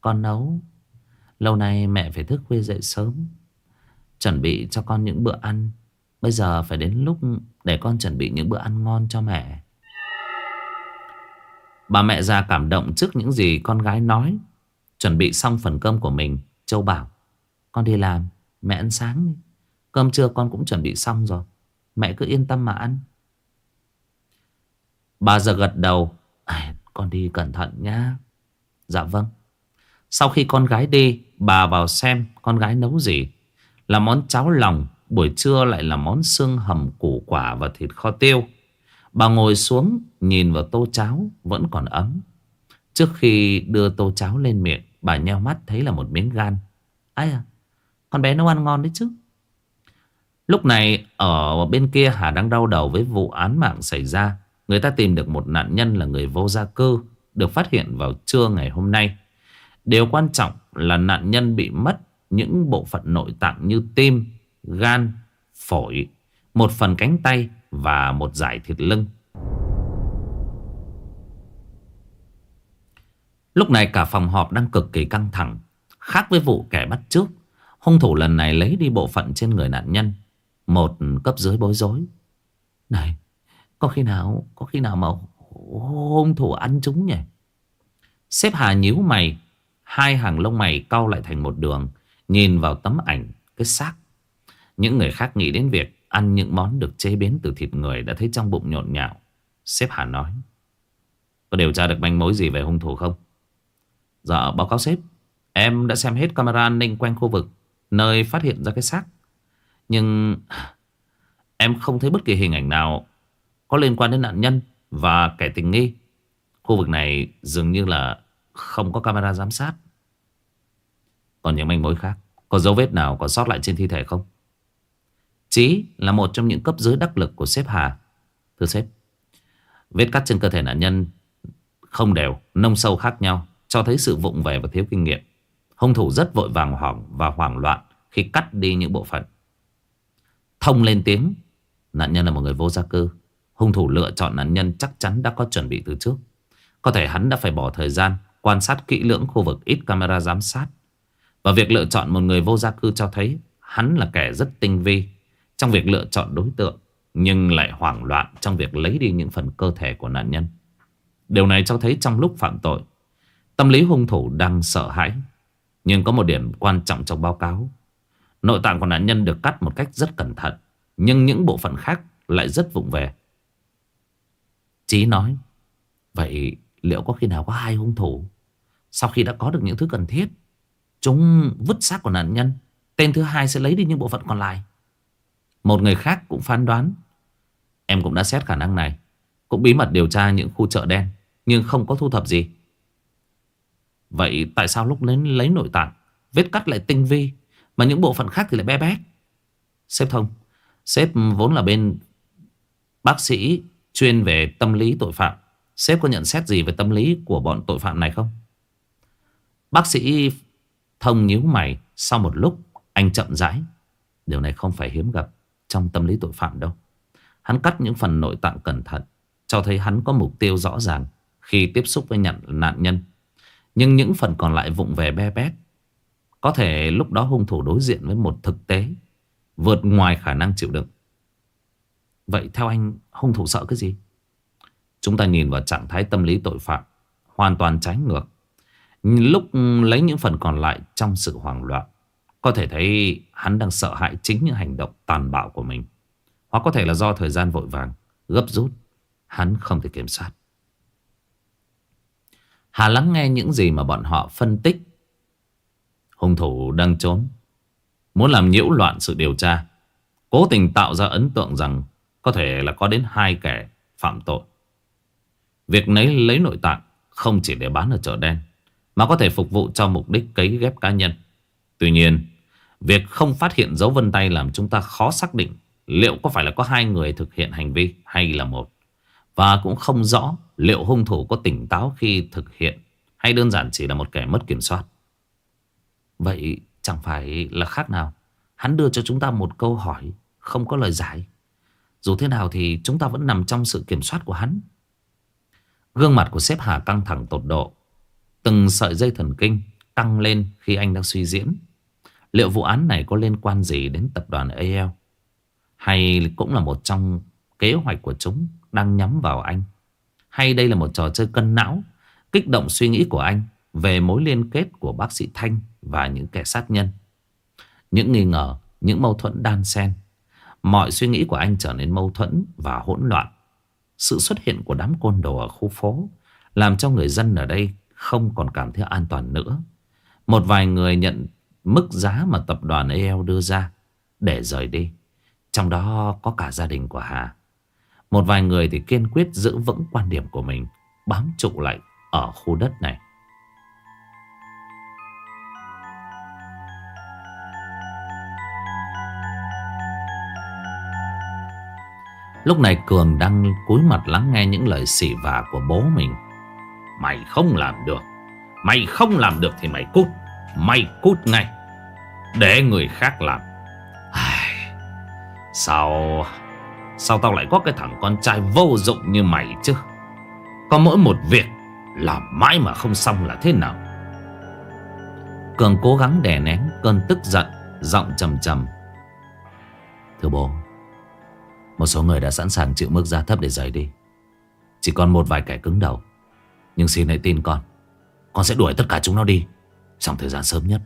con nấu. Lâu nay mẹ phải thức khuya dậy sớm. Chuẩn bị cho con những bữa ăn. Bây giờ phải đến lúc để con chuẩn bị những bữa ăn ngon cho mẹ. Bà mẹ già cảm động trước những gì con gái nói. Chuẩn bị xong phần cơm của mình. Châu bảo. Con đi làm Mẹ ăn sáng đi Cơm trưa con cũng chuẩn bị xong rồi Mẹ cứ yên tâm mà ăn Bà giờ gật đầu à, Con đi cẩn thận nhá Dạ vâng sau khi con gái đi, Bà vào xem con gái nấu gì. Là món cháo lòng, Buổi trưa lại là món xương hầm củ quả và thịt kho tiêu. Bà ngồi xuống, Nhìn vào tô cháo, Vẫn còn ấm. Trước khi đưa tô cháo lên miệng, Bà nheo mắt thấy là một miếng gan. Ai à con bé nấu ăn ngon đấy chứ. Lúc này, ở bên kia Hà đang đau đầu với vụ án mạng xảy ra. Người ta tìm được một nạn nhân là người vô gia cư, Được phát hiện vào trưa ngày hôm nay. Điều quan trọng là nạn nhân bị mất những bộ phận nội tạng như tim, gan, phổi Một phần cánh tay và một giải thịt lưng. Lúc này cả phòng họp đang cực kỳ căng thẳng Khác với vụ kẻ bắt trước. Hung thủ lần này lấy đi bộ phận trên người nạn nhân Một cấp dưới bối rối. Này Có khi nào Có khi nào mà hung thủ ăn chúng nhỉ? Xếp Hà nhíu mày Hai hàng lông mày cau lại thành một đường, Nhìn vào tấm ảnh, Cái xác. Những người khác nghĩ đến việc Ăn những món được chế biến từ thịt người Đã thấy trong bụng nhộn nhạo. Sếp Hà nói, Có điều tra được manh mối gì về hung thủ không? Dạ báo cáo sếp. Em đã xem hết camera an ninh quanh khu vực, Nơi phát hiện ra cái xác. Nhưng Em không thấy bất kỳ hình ảnh nào Có liên quan đến nạn nhân Và kẻ tình nghi. Khu vực này dường như là không có camera giám sát Còn những manh mối khác Có dấu vết nào còn sót lại trên thi thể không Chí là một trong những cấp dưới đắc lực của sếp Hà Thưa sếp Vết cắt trên cơ thể nạn nhân Không đều, nông sâu khác nhau Cho thấy sự vụng về và thiếu kinh nghiệm Hung thủ rất vội vàng hoảng và hoảng loạn khi cắt đi những bộ phận. Thông lên tiếng, nạn nhân là một người vô gia cư. Hung thủ lựa chọn nạn nhân chắc chắn đã có chuẩn bị từ trước. Có thể hắn đã phải bỏ thời gian quan sát kỹ lưỡng khu vực ít camera giám sát. Và việc lựa chọn một người vô gia cư cho thấy hắn là kẻ rất tinh vi trong việc lựa chọn đối tượng. Nhưng lại hoảng loạn trong việc lấy đi những phần cơ thể của nạn nhân. Điều này cho thấy trong lúc phạm tội, tâm lý hung thủ đang sợ hãi nhưng có một điểm quan trọng trong báo cáo Nội tạng của nạn nhân được cắt một cách rất cẩn thận Nhưng những bộ phận khác lại rất vụng về Chí nói Vậy liệu có khi nào có hai hung thủ? Sau khi đã có được những thứ cần thiết Chúng vứt xác của nạn nhân Tên thứ hai sẽ lấy đi những bộ phận còn lại. Một người khác cũng phán đoán Em cũng đã xét khả năng này Cũng bí mật điều tra những khu chợ đen Nhưng không có thu thập gì. Vậy tại sao lúc lấy, lấy nội tạng Vết cắt lại tinh vi Mà những bộ phận khác thì lại bé bét Sếp thông Sếp vốn là bên bác sĩ chuyên về tâm lý tội phạm. Sếp có nhận xét gì về tâm lý của bọn tội phạm này không? Bác sĩ thông nhíu mày, Sau một lúc, anh chậm rãi. Điều này không phải hiếm gặp Trong tâm lý tội phạm đâu. Hắn cắt những phần nội tạng cẩn thận, Cho thấy hắn có mục tiêu rõ ràng Khi tiếp xúc với nhận, nạn nhân. Nhưng những phần còn lại vụng về be bét. Có thể lúc đó hung thủ đối diện với một thực tế, Vượt ngoài khả năng chịu đựng. Vậy theo anh, hung thủ sợ cái gì? Chúng ta nhìn vào trạng thái tâm lý tội phạm, Hoàn toàn trái ngược. Lúc lấy những phần còn lại trong sự hoảng loạn, Có thể thấy hắn đang sợ hãi chính những hành động tàn bạo của mình. Hoặc có thể là do thời gian vội vàng, Gấp rút, Hắn không thể kiểm soát. Hà lắng nghe những gì mà bọn họ phân tích. Hung thủ đang trốn, Muốn làm nhiễu loạn sự điều tra, Cố tình tạo ra ấn tượng rằng Có thể là có đến hai kẻ phạm tội. Việc lấy lấy nội tạng, Không chỉ để bán ở chợ đen, Mà có thể phục vụ cho mục đích cấy ghép cá nhân. Tuy nhiên, Việc không phát hiện dấu vân tay Làm chúng ta khó xác định Liệu có phải là có hai người thực hiện hành vi Hay là một. Và cũng không rõ liệu hung thủ có tỉnh táo khi thực hiện Hay đơn giản chỉ là một kẻ mất kiểm soát. Vậy chẳng phải là khác nào? Hắn đưa cho chúng ta một câu hỏi Không có lời giải. Dù thế nào thì chúng ta vẫn nằm trong sự kiểm soát của hắn. Gương mặt của sếp Hà căng thẳng tột độ. Từng sợi dây thần kinh căng lên khi anh đang suy diễn. Liệu vụ án này có liên quan gì đến tập đoàn AL Hay cũng là một trong kế hoạch của chúng đang nhắm vào anh? Hay đây là một trò chơi cân não, Kích động suy nghĩ của anh Về mối liên kết của bác sĩ Thanh Và những kẻ sát nhân? Những nghi ngờ, Những mâu thuẫn đan xen, Mọi suy nghĩ của anh trở nên mâu thuẫn và hỗn loạn sự xuất hiện của đám côn đồ ở khu phố làm cho người dân ở đây không còn cảm thấy an toàn nữa. Một vài người nhận mức giá mà tập đoàn AL đưa ra để rời đi. Trong đó có cả gia đình của Hà. Một vài người thì kiên quyết giữ vững quan điểm của mình, bám trụ lại ở khu đất này. Lúc này Cường đang cúi mặt lắng nghe những lời xỉ vả của bố mình. Mày không làm được, Mày không làm được thì mày cút Mày cút ngay, Để người khác làm. Ai... Sao Sao tao lại có cái thằng con trai vô dụng như mày chứ? Có mỗi một việc Làm mãi mà không xong là thế nào? Cường cố gắng đè nén cơn tức giận, Giọng trầm trầm. Thưa bố một số người đã sẵn sàng chịu mức giá thấp để rời đi. Chỉ còn một vài kẻ cứng đầu. Nhưng xin hãy tin con. Con sẽ đuổi tất cả chúng nó đi, Trong thời gian sớm nhất.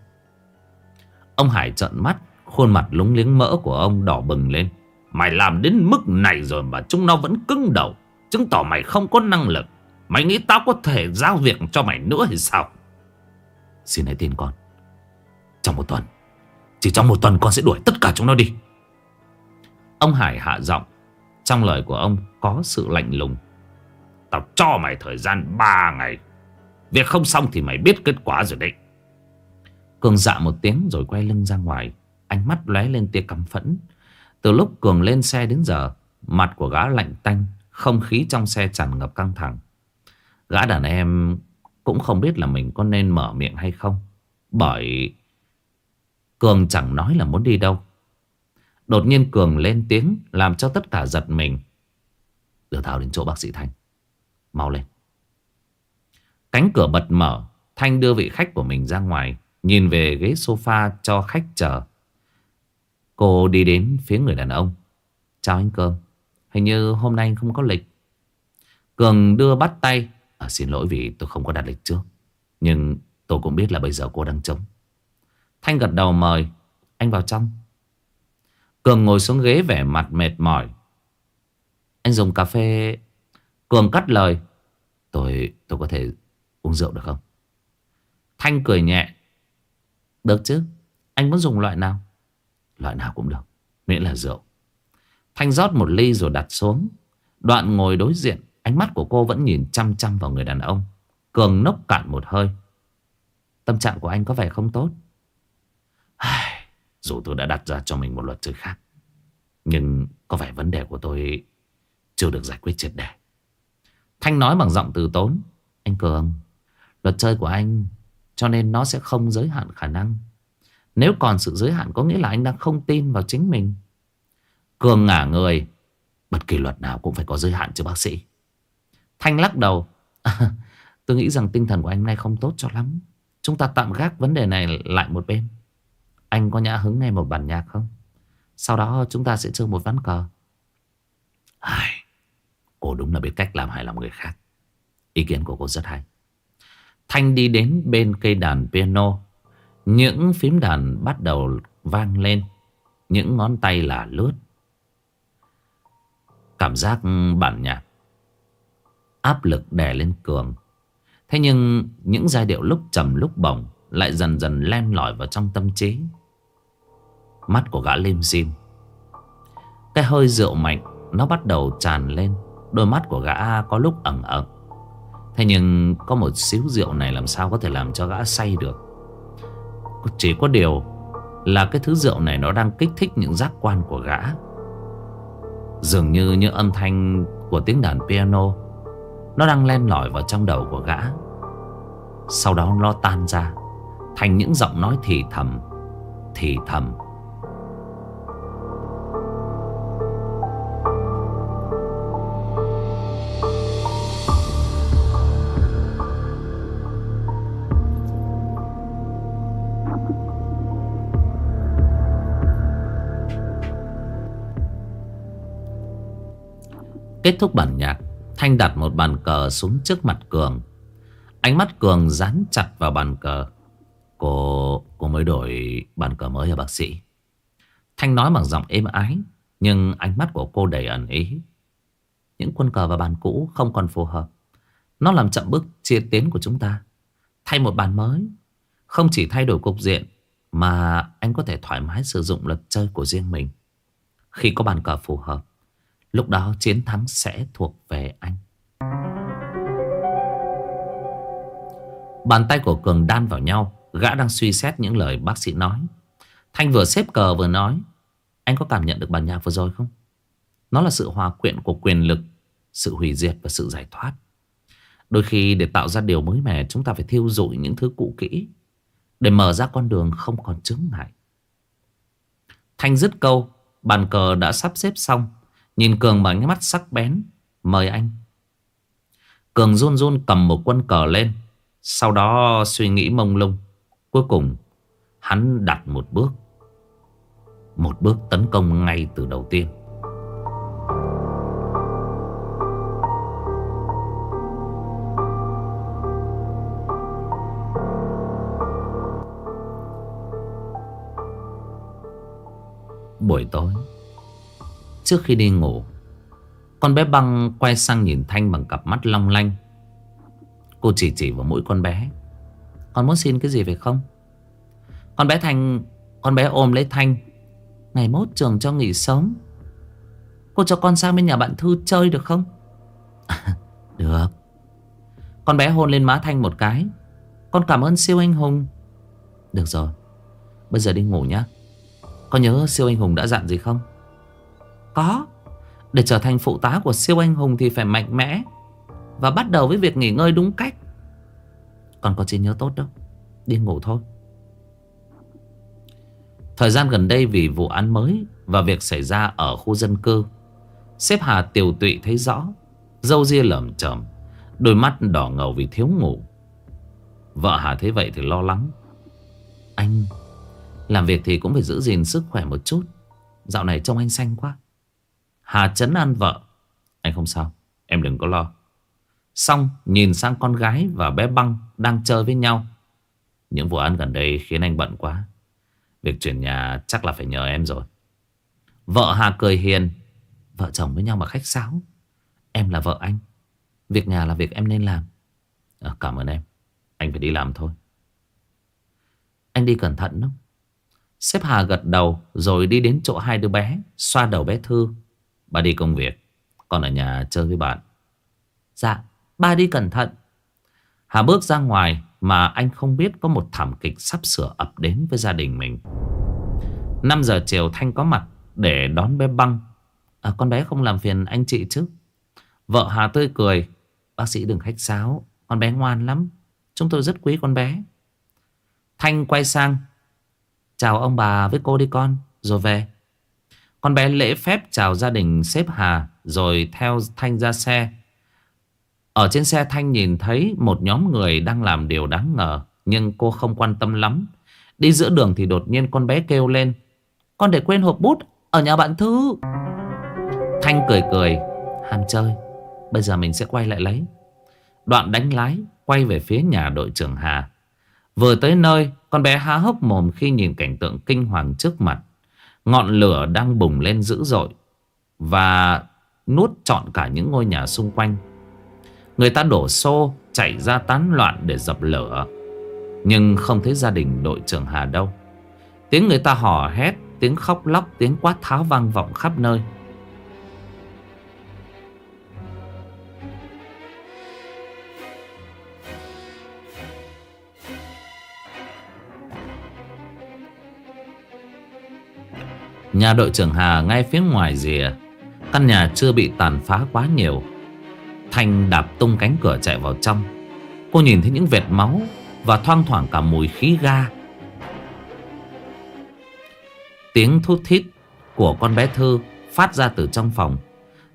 Ông Hải trợn mắt, Khuôn mặt lúng liếng mỡ của ông đỏ bừng lên. Mày làm đến mức này rồi mà chúng nó vẫn cứng đầu. Chứng tỏ mày không có năng lực. Mày nghĩ tao có thể giao việc cho mày nữa hay sao? Xin hãy tin con. Trong một tuần, Chỉ trong một tuần con sẽ đuổi tất cả chúng nó đi. Ông Hải hạ giọng, Trong lời của ông có sự lạnh lùng. Tao cho mày thời gian 3 ngày. Việc không xong thì mày biết kết quả rồi đấy. Cường dạ một tiếng rồi quay lưng ra ngoài. Ánh mắt lóe lên tia căm phẫn. Từ lúc Cường lên xe đến giờ, Mặt của gã lạnh tanh, Không khí trong xe tràn ngập căng thẳng. Gã đàn em cũng không biết là mình có nên mở miệng hay không, Bởi Cường chẳng nói là muốn đi đâu. Đột nhiên Cường lên tiếng Làm cho tất cả giật mình. Đưa Thảo đến chỗ bác sĩ Thanh. Mau lên. Cánh cửa bật mở Thanh đưa vị khách của mình ra ngoài Nhìn về ghế sofa cho khách chờ. Cô đi đến phía người đàn ông. Chào anh Cường. Hình như hôm nay anh không có lịch. Cường đưa bắt tay. À, Xin lỗi vì tôi không có đặt lịch trước. Nhưng tôi cũng biết là bây giờ cô đang trống. Thanh gật đầu mời. Anh vào trong. Cường ngồi xuống ghế vẻ mặt mệt mỏi. Anh dùng cà phê, Cường cắt lời. Tôi tôi có thể uống rượu được không? Thanh cười nhẹ. Được chứ, Anh muốn dùng loại nào? Loại nào cũng được, Miễn là rượu. Thanh rót một ly rồi đặt xuống. Đoạn ngồi đối diện, Ánh mắt của cô vẫn nhìn chăm chăm vào người đàn ông. Cường nốc cạn một hơi. Tâm trạng của anh có vẻ không tốt. Dù tôi đã đặt ra cho mình một luật chơi khác. Nhưng có vẻ vấn đề của tôi Chưa được giải quyết triệt đề Thanh nói bằng giọng từ tốn, Anh Cường, Luật chơi của anh, Cho nên nó sẽ không giới hạn khả năng. Nếu còn sự giới hạn có nghĩa là anh đang không tin vào chính mình. Cường ngả người, Bất kỳ luật nào cũng phải có giới hạn chứ, bác sĩ. Thanh lắc đầu, Tôi nghĩ rằng tinh thần của anh nay không tốt cho lắm. Chúng ta tạm gác vấn đề này lại một bên. Anh có nhã hứng nghe một bản nhạc không? Sau đó chúng ta sẽ chơi một ván cờ. Ai, Cô đúng là biết cách làm hài lòng người khác. Ý kiến của cô rất hay. Thanh đi đến bên cây đàn piano. Những phím đàn bắt đầu vang lên. Những ngón tay là lướt. Cảm giác bản nhạc. Áp lực đè lên cường. Thế nhưng những giai điệu lúc trầm lúc bổng Lại dần dần len lỏi vào trong tâm trí. Mắt của gã lim dim. Cái hơi rượu mạnh, Nó bắt đầu tràn lên. Đôi mắt của gã có lúc ẩn ẩn. Thế nhưng có một xíu rượu này làm sao có thể làm cho gã say được? Chỉ có điều là cái thứ rượu này nó đang kích thích những giác quan của gã. Dường như những âm thanh của tiếng đàn piano, Nó đang len lỏi vào trong đầu của gã. Sau đó nó tan ra, Thành những giọng nói thì thầm Thì thầm. Kết thúc bản nhạc, Thanh đặt một bàn cờ xuống trước mặt Cường. Ánh mắt Cường dán chặt vào bàn cờ. Cô cô mới đổi bàn cờ mới hả bác sĩ? Thanh nói bằng giọng êm ái, Nhưng ánh mắt của cô đầy ẩn ý. Những quân cờ và bàn cũ không còn phù hợp. Nó làm chậm bước chia tiến của chúng ta. Thay một bàn mới. Không chỉ thay đổi cục diện, Mà anh có thể thoải mái sử dụng luật chơi của riêng mình. Khi có bàn cờ phù hợp Lúc đó chiến thắng sẽ thuộc về anh. Bàn tay của Cường đan vào nhau, Gã đang suy xét những lời bác sĩ nói. Thanh vừa xếp cờ vừa nói, Anh có cảm nhận được bản nhạc vừa rồi không? Nó là sự hòa quyện của quyền lực, Sự hủy diệt và sự giải thoát. Đôi khi để tạo ra điều mới mẻ, Chúng ta phải thiêu dụi những thứ cũ kỹ Để mở ra con đường không còn chứng ngại. Thanh dứt câu, Bàn cờ đã sắp xếp xong Nhìn Cường bằng cái mắt sắc bén, Mời anh. Cường run run cầm một quân cờ lên, Sau đó suy nghĩ mông lung. Cuối cùng, Hắn đặt một bước. Một bước tấn công ngay từ đầu tiên. Buổi tối Trước khi đi ngủ. Con bé băng quay sang nhìn Thanh bằng cặp mắt long lanh. Cô chỉ chỉ vào mũi con bé. Con muốn xin cái gì phải không? Con bé Thanh, Con bé ôm lấy Thanh. Ngày mốt trường cho nghỉ sớm. Cô cho con sang bên nhà bạn Thư chơi được không? Được. Con bé hôn lên má Thanh một cái. Con cảm ơn siêu anh hùng. Được rồi. Bây giờ đi ngủ nhá. Con nhớ siêu anh hùng đã dặn gì không? Có. Để trở thành phụ tá của siêu anh hùng thì phải mạnh mẽ Và bắt đầu với việc nghỉ ngơi đúng cách. Còn có trí nhớ tốt đâu, Đi ngủ thôi. Thời gian gần đây vì vụ án mới Và việc xảy ra ở khu dân cư xếp Hà tiều tụy thấy rõ, Dâu ria lởm chởm, Đôi mắt đỏ ngầu vì thiếu ngủ. Vợ Hà thấy vậy thì lo lắng. Anh, Làm việc thì cũng phải giữ gìn sức khỏe một chút. Dạo này trông anh xanh quá. Hà chấn an vợ. Anh không sao Em đừng có lo. Xong nhìn sang con gái và bé băng Đang chơi với nhau. Những vụ án gần đây khiến anh bận quá. Việc chuyển nhà chắc là phải nhờ em rồi. Vợ Hà cười hiền. Vợ chồng với nhau mà khách sáo. Em là vợ anh. Việc nhà là việc em nên làm. À, Cảm ơn em. Anh phải đi làm thôi. Anh đi cẩn thận lắm. Sếp Hà gật đầu Rồi đi đến chỗ hai đứa bé Xoa đầu bé Thư. Ba đi công việc Còn ở nhà chơi với bạn. Dạ ba đi cẩn thận. Hà bước ra ngoài Mà anh không biết có một thảm kịch sắp sửa ập đến với gia đình mình. 5 giờ chiều Thanh có mặt Để đón bé băng. À, Con bé không làm phiền anh chị chứ? Vợ Hà tươi cười Bác sĩ đừng khách sáo Con bé ngoan lắm. Chúng tôi rất quý con bé. Thanh quay sang Chào ông bà với cô đi con Rồi về. Con bé lễ phép chào gia đình xếp Hà, Rồi theo Thanh ra xe. Ở trên xe Thanh nhìn thấy Một nhóm người đang làm điều đáng ngờ, Nhưng cô không quan tâm lắm. Đi giữa đường thì đột nhiên con bé kêu lên, Con để quên hộp bút Ở nhà bạn Thư. Thanh cười cười, Ham chơi, Bây giờ mình sẽ quay lại lấy. Đoạn đánh lái Quay về phía nhà đội trưởng Hà. Vừa tới nơi, Con bé há hốc mồm khi nhìn cảnh tượng kinh hoàng trước mặt. Ngọn lửa đang bùng lên dữ dội Và nuốt trọn cả những ngôi nhà xung quanh. Người ta đổ xô, Chạy ra tán loạn để dập lửa. Nhưng không thấy gia đình đội trưởng Hà đâu. Tiếng người ta hò hét, Tiếng khóc lóc, Tiếng quát tháo vang vọng khắp nơi. Nhà đội trưởng Hà ngay phía ngoài rìa. Căn nhà chưa bị tàn phá quá nhiều. Thanh đạp tung cánh cửa chạy vào trong. Cô nhìn thấy những vệt máu Và thoang thoảng cả mùi khí ga. Tiếng thút thít của con bé Thư phát ra từ trong phòng.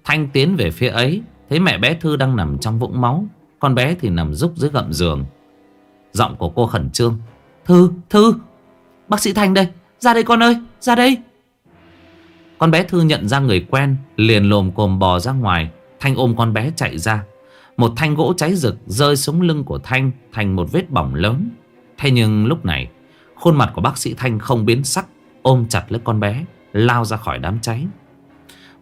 Thanh tiến về phía ấy Thấy mẹ bé Thư đang nằm trong vũng máu. Con bé thì nằm rúc dưới gầm giường. Giọng của cô khẩn trương. Thư, Thư Bác sĩ Thanh đây, ra đây con ơi, ra đây con bé Thư nhận ra người quen, Liền lồm cồm bò ra ngoài. Thanh ôm con bé chạy ra. Một thanh gỗ cháy rực rơi xuống lưng của Thanh, Thành một vết bỏng lớn. Thế nhưng lúc này, Khuôn mặt của bác sĩ Thanh không biến sắc, Ôm chặt lấy con bé, Lao ra khỏi đám cháy.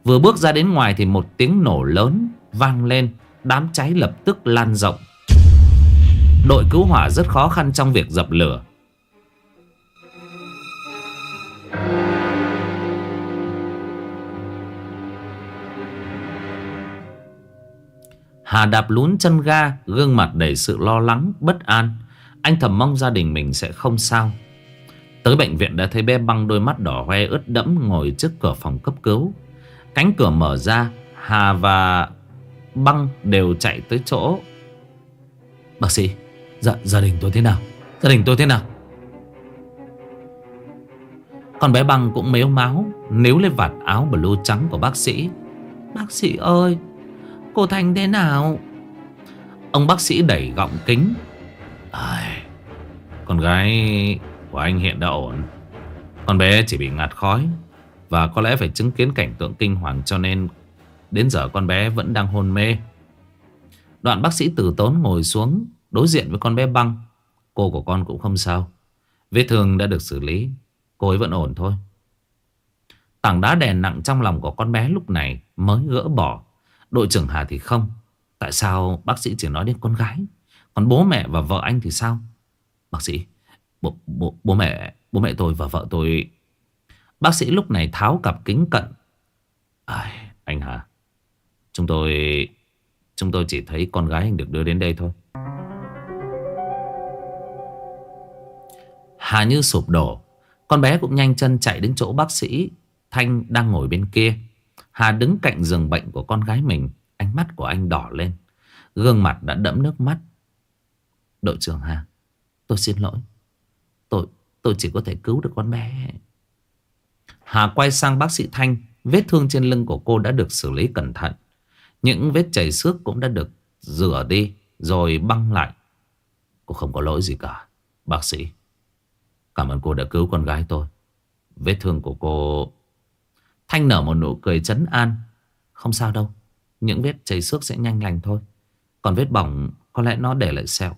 Vừa bước ra đến ngoài thì một tiếng nổ lớn Vang lên. Đám cháy lập tức lan rộng. Đội cứu hỏa rất khó khăn trong việc dập lửa. Hà đạp lún chân ga, Gương mặt đầy sự lo lắng, Bất an. Anh thầm mong gia đình mình sẽ không sao. Tới bệnh viện đã thấy bé băng đôi mắt đỏ hoe ướt đẫm Ngồi trước cửa phòng cấp cứu. Cánh cửa mở ra, Hà và băng đều chạy tới chỗ. Bác sĩ Dạ gia đình tôi thế nào? Gia đình tôi thế nào? Còn bé băng cũng mếu máu, Níu lên vạt áo blue trắng của bác sĩ. Bác sĩ ơi! Cô Thanh thế nào? Ông bác sĩ đẩy gọng kính. À, Con gái của anh hiện đã ổn. Con bé chỉ bị ngạt khói Và có lẽ phải chứng kiến cảnh tượng kinh hoàng cho nên Đến giờ con bé vẫn đang hôn mê. Đoạn bác sĩ từ tốn ngồi xuống Đối diện với con bé băng. Cô của con cũng không sao. Vết thương đã được xử lý. Cô ấy vẫn ổn thôi. Tảng đá đè nặng trong lòng của con bé lúc này Mới gỡ bỏ. Đội trưởng Hà thì không. Tại sao bác sĩ chỉ nói đến con gái? Còn bố mẹ và vợ anh thì sao? Bác sĩ Bố, bố, bố mẹ bố mẹ tôi và vợ tôi. Bác sĩ lúc này tháo cặp kính cận. À, Anh Hà. Chúng tôi Chúng tôi chỉ thấy con gái anh được đưa đến đây thôi. Hà như sụp đổ. Con bé cũng nhanh chân chạy đến chỗ bác sĩ Thanh đang ngồi bên kia. Hà đứng cạnh giường bệnh của con gái mình, Ánh mắt của anh đỏ lên. Gương mặt đã đẫm nước mắt. Đội trưởng Hà, Tôi xin lỗi. Tôi tôi chỉ có thể cứu được con bé. Hà quay sang bác sĩ Thanh, Vết thương trên lưng của cô đã được xử lý cẩn thận. Những vết chảy xước cũng đã được rửa đi, Rồi băng lại. Cô không có lỗi gì cả, Bác sĩ. Cảm ơn cô đã cứu con gái tôi. Vết thương của cô Thanh nở một nụ cười chấn an. Không sao đâu, Những vết chảy xước sẽ nhanh lành thôi. Còn vết bỏng, có lẽ nó để lại sẹo.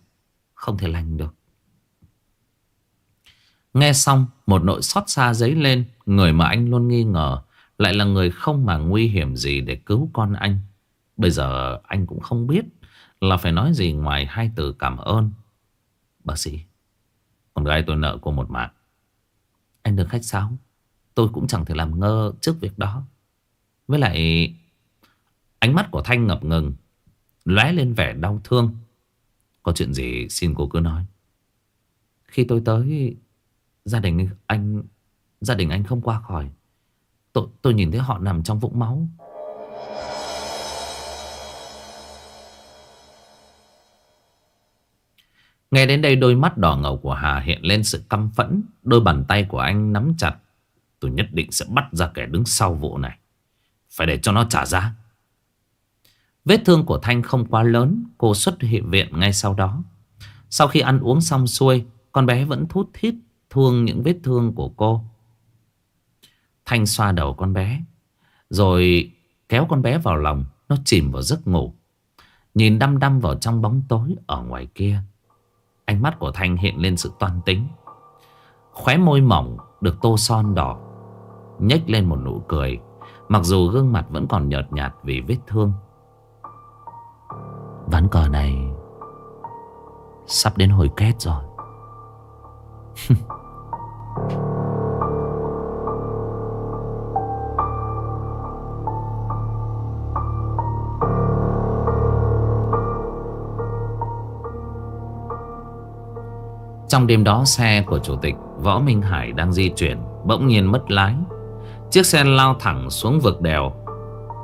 Không thể lành được. Nghe xong, một nỗi xót xa dấy lên, Người mà anh luôn nghi ngờ, Lại là người không mà nguy hiểm gì để cứu con anh. Bây giờ anh cũng không biết Là phải nói gì ngoài hai từ cảm ơn. Bác sĩ, Con gái tôi nợ cô một mạng. Anh được khách sáo Tôi cũng chẳng thể làm ngơ trước việc đó. Với lại Ánh mắt của Thanh ngập ngừng lóe lên vẻ đau thương. Có chuyện gì xin cô cứ nói. Khi tôi tới Gia đình anh Gia đình anh không qua khỏi. Tôi, tôi nhìn thấy họ nằm trong vũng máu. Nghe đến đây đôi mắt đỏ ngầu của Hà hiện lên sự căm phẫn. Đôi bàn tay của anh nắm chặt Tôi nhất định sẽ bắt ra kẻ đứng sau vụ này. Phải để cho nó trả giá. Vết thương của Thanh không quá lớn, Cô xuất hiện viện ngay sau đó. Sau khi ăn uống xong xuôi, Con bé vẫn thút thít Thương những vết thương của cô. Thanh xoa đầu con bé, Rồi kéo con bé vào lòng, Nó chìm vào giấc ngủ. Nhìn đăm đăm vào trong bóng tối Ở ngoài kia, Ánh mắt của Thanh hiện lên sự toan tính. Khóe môi mỏng Được tô son đỏ nhếch lên một nụ cười, Mặc dù gương mặt vẫn còn nhợt nhạt vì vết thương. Ván cờ này Sắp đến hồi kết rồi. Trong đêm đó, xe của chủ tịch Võ Minh Hải đang di chuyển, Bỗng nhiên mất lái. Chiếc xe lao thẳng xuống vực đèo.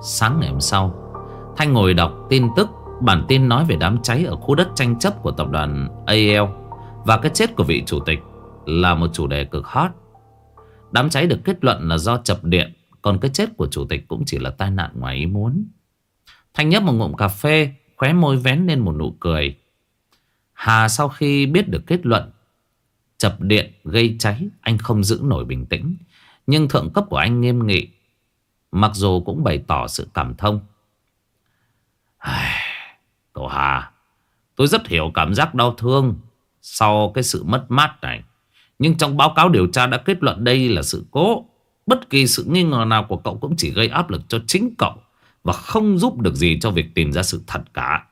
Sáng ngày hôm sau, Thanh ngồi đọc tin tức, Bản tin nói về đám cháy ở khu đất tranh chấp của tập đoàn AL Và cái chết của vị chủ tịch Là một chủ đề cực hot. Đám cháy được kết luận là do chập điện, Còn cái chết của chủ tịch cũng chỉ là tai nạn ngoài ý muốn. Thanh nhấp một ngụm cà phê, Khóe môi vén lên một nụ cười. Hà sau khi biết được kết luận, Chập điện gây cháy, Anh không giữ nổi bình tĩnh. Nhưng thượng cấp của anh nghiêm nghị, Mặc dù cũng bày tỏ sự cảm thông. Cậu Hà, Tôi rất hiểu cảm giác đau thương Sau cái sự mất mát này. Nhưng trong báo cáo điều tra đã kết luận đây là sự cố. Bất kỳ sự nghi ngờ nào của cậu cũng chỉ gây áp lực cho chính cậu Và không giúp được gì cho việc tìm ra sự thật cả.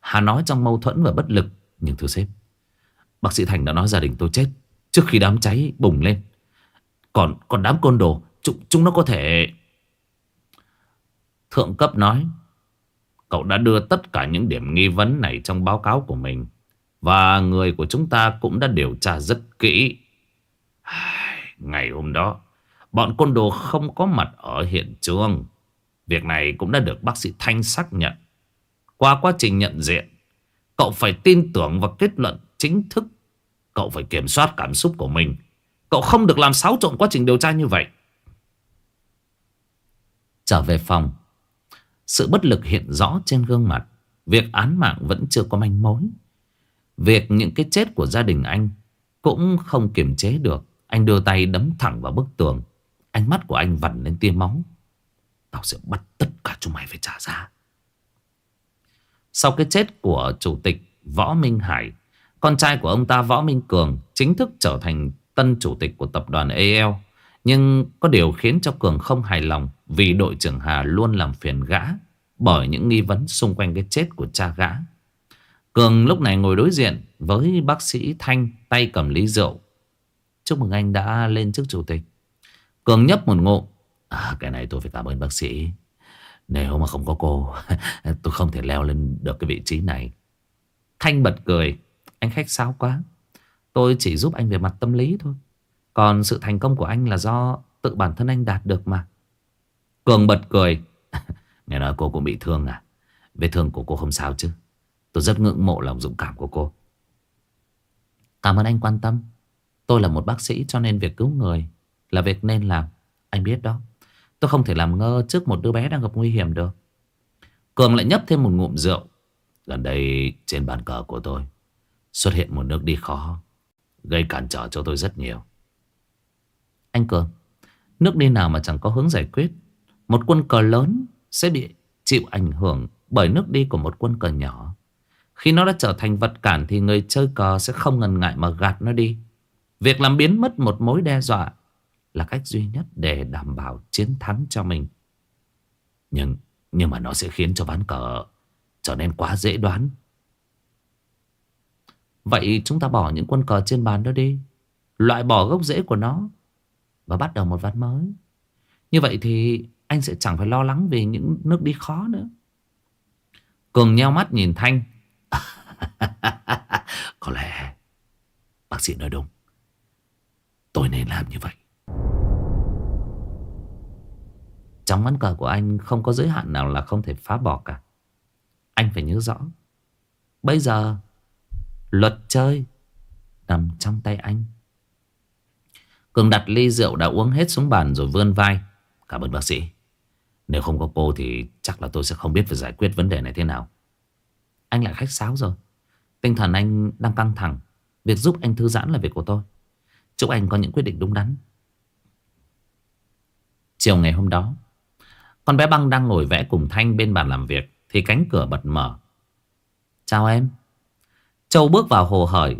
Hà nói trong mâu thuẫn và bất lực, Nhưng thưa sếp, Bác sĩ Thành đã nói gia đình tôi chết Trước khi đám cháy bùng lên. Còn còn đám côn đồ Chúng, chúng nó có thể Thượng cấp nói Cậu đã đưa tất cả những điểm nghi vấn này trong báo cáo của mình Và người của chúng ta cũng đã điều tra rất kỹ. Ngày hôm đó Bọn côn đồ không có mặt ở hiện trường. Việc này cũng đã được bác sĩ Thanh xác nhận. Qua quá trình nhận diện Cậu phải tin tưởng vào kết luận chính thức. Cậu phải kiểm soát cảm xúc của mình. Cậu không được làm xáo trộn quá trình điều tra như vậy. Trở về phòng, Sự bất lực hiện rõ trên gương mặt. Việc án mạng vẫn chưa có manh mối. Việc những cái chết của gia đình anh Cũng không kiềm chế được. Anh đưa tay đấm thẳng vào bức tường. Ánh mắt của anh vằn lên tia máu. Tao sẽ bắt tất cả chúng mày phải trả giá. Sau cái chết của chủ tịch Võ Minh Hải, con trai của ông ta Võ Minh Cường chính thức trở thành tân chủ tịch của tập đoàn AL. Nhưng có điều khiến cho Cường không hài lòng vì đội trưởng Hà luôn làm phiền gã bởi những nghi vấn xung quanh cái chết của cha gã. Cường lúc này ngồi đối diện với bác sĩ Thanh tay cầm ly rượu. Chúc mừng anh đã lên chức chủ tịch. Cường nhấp một ngụm. À, cái này tôi phải cảm ơn bác sĩ. Nếu mà không có cô, tôi không thể leo lên được cái vị trí này. Thanh bật cười. Anh khách sáo quá Tôi chỉ giúp anh về mặt tâm lý thôi. Còn sự thành công của anh là do Tự bản thân anh đạt được mà. Cường bật cười. Nghe nói cô cũng bị thương à? Vết thương của cô không sao chứ? Tôi rất ngưỡng mộ lòng dũng cảm của cô. Cảm ơn anh quan tâm. Tôi là một bác sĩ cho nên việc cứu người Là việc nên làm. Anh biết đó. Tôi không thể làm ngơ trước một đứa bé đang gặp nguy hiểm được. Cường lại nhấp thêm một ngụm rượu. Gần đây trên bàn cờ của tôi Xuất hiện một nước đi khó. Gây cản trở cho tôi rất nhiều. Anh Cường, Nước đi nào mà chẳng có hướng giải quyết. Một quân cờ lớn sẽ bị chịu ảnh hưởng Bởi nước đi của một quân cờ nhỏ. Khi nó đã trở thành vật cản Thì người chơi cờ sẽ không ngần ngại mà gạt nó đi. Việc làm biến mất một mối đe dọa Là cách duy nhất để đảm bảo chiến thắng cho mình. Nhưng Nhưng mà nó sẽ khiến cho ván cờ Trở nên quá dễ đoán. Vậy chúng ta bỏ những quân cờ trên bàn đó đi. Loại bỏ gốc rễ của nó Và bắt đầu một ván mới. Như vậy thì anh sẽ chẳng phải lo lắng về những nước đi khó nữa. Cường nheo mắt nhìn Thanh. Có lẽ Bác sĩ nói đúng. Tôi nên làm như vậy. Trong ván cờ của anh Không có giới hạn nào là không thể phá bỏ cả. Anh phải nhớ rõ. Bây giờ Luật chơi. Nằm trong tay anh. Cường đặt ly rượu đã uống hết xuống bàn rồi vươn vai. Cảm ơn bác sĩ. Nếu không có cô thì chắc là tôi sẽ không biết phải giải quyết vấn đề này thế nào. Anh lại khách sáo rồi. Tinh thần anh đang căng thẳng. Việc giúp anh thư giãn là việc của tôi. Chúc anh có những quyết định đúng đắn. Chiều ngày hôm đó, Con bé băng đang ngồi vẽ cùng Thanh bên bàn làm việc Thì cánh cửa bật mở. Chào em. Châu bước vào hồ hỏi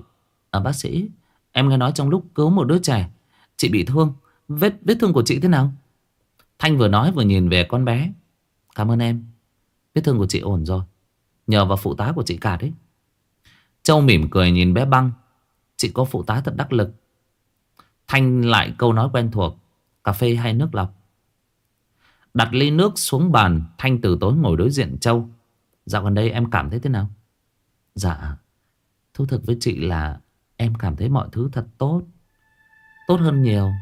À bác sĩ, Em nghe nói trong lúc cứu một đứa trẻ, Chị bị thương, Vết vết thương của chị thế nào? Thanh vừa nói vừa nhìn về con bé. Cảm ơn em, Vết thương của chị ổn rồi, Nhờ vào phụ tá của chị cả đấy. Châu mỉm cười nhìn bé băng. Chị có phụ tá thật đắc lực. Thanh lại câu nói quen thuộc, Cà phê hay nước lọc? Đặt ly nước xuống bàn, Thanh từ tối ngồi đối diện Châu. Dạo gần đây em cảm thấy thế nào? Dạ Thú thực với chị là Em cảm thấy mọi thứ thật tốt. Tốt hơn nhiều.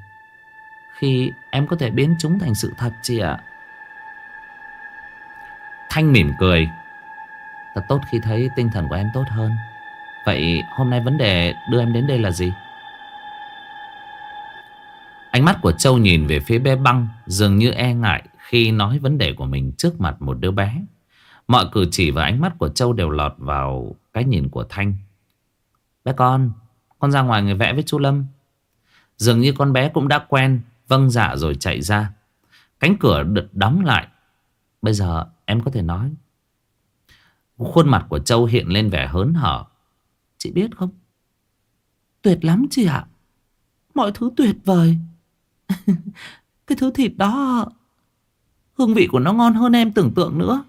Khi em có thể biến chúng thành sự thật, chị ạ. Thanh mỉm cười. Thật tốt khi thấy tinh thần của em tốt hơn. Vậy hôm nay vấn đề đưa em đến đây là gì? Ánh mắt của Châu nhìn về phía bé băng Dường như e ngại khi nói vấn đề của mình trước mặt một đứa bé. Mọi cử chỉ và ánh mắt của Châu đều lọt vào cái nhìn của Thanh. Bé con Con ra ngoài người vẽ với chú Lâm. Dường như con bé cũng đã quen Vâng dạ rồi chạy ra. Cánh cửa được đóng lại. Bây giờ em có thể nói, Khuôn mặt của Châu hiện lên vẻ hớn hở. Chị biết không? Tuyệt lắm chị ạ. Mọi thứ tuyệt vời. Cái thứ thịt đó, Hương vị của nó ngon hơn em tưởng tượng nữa.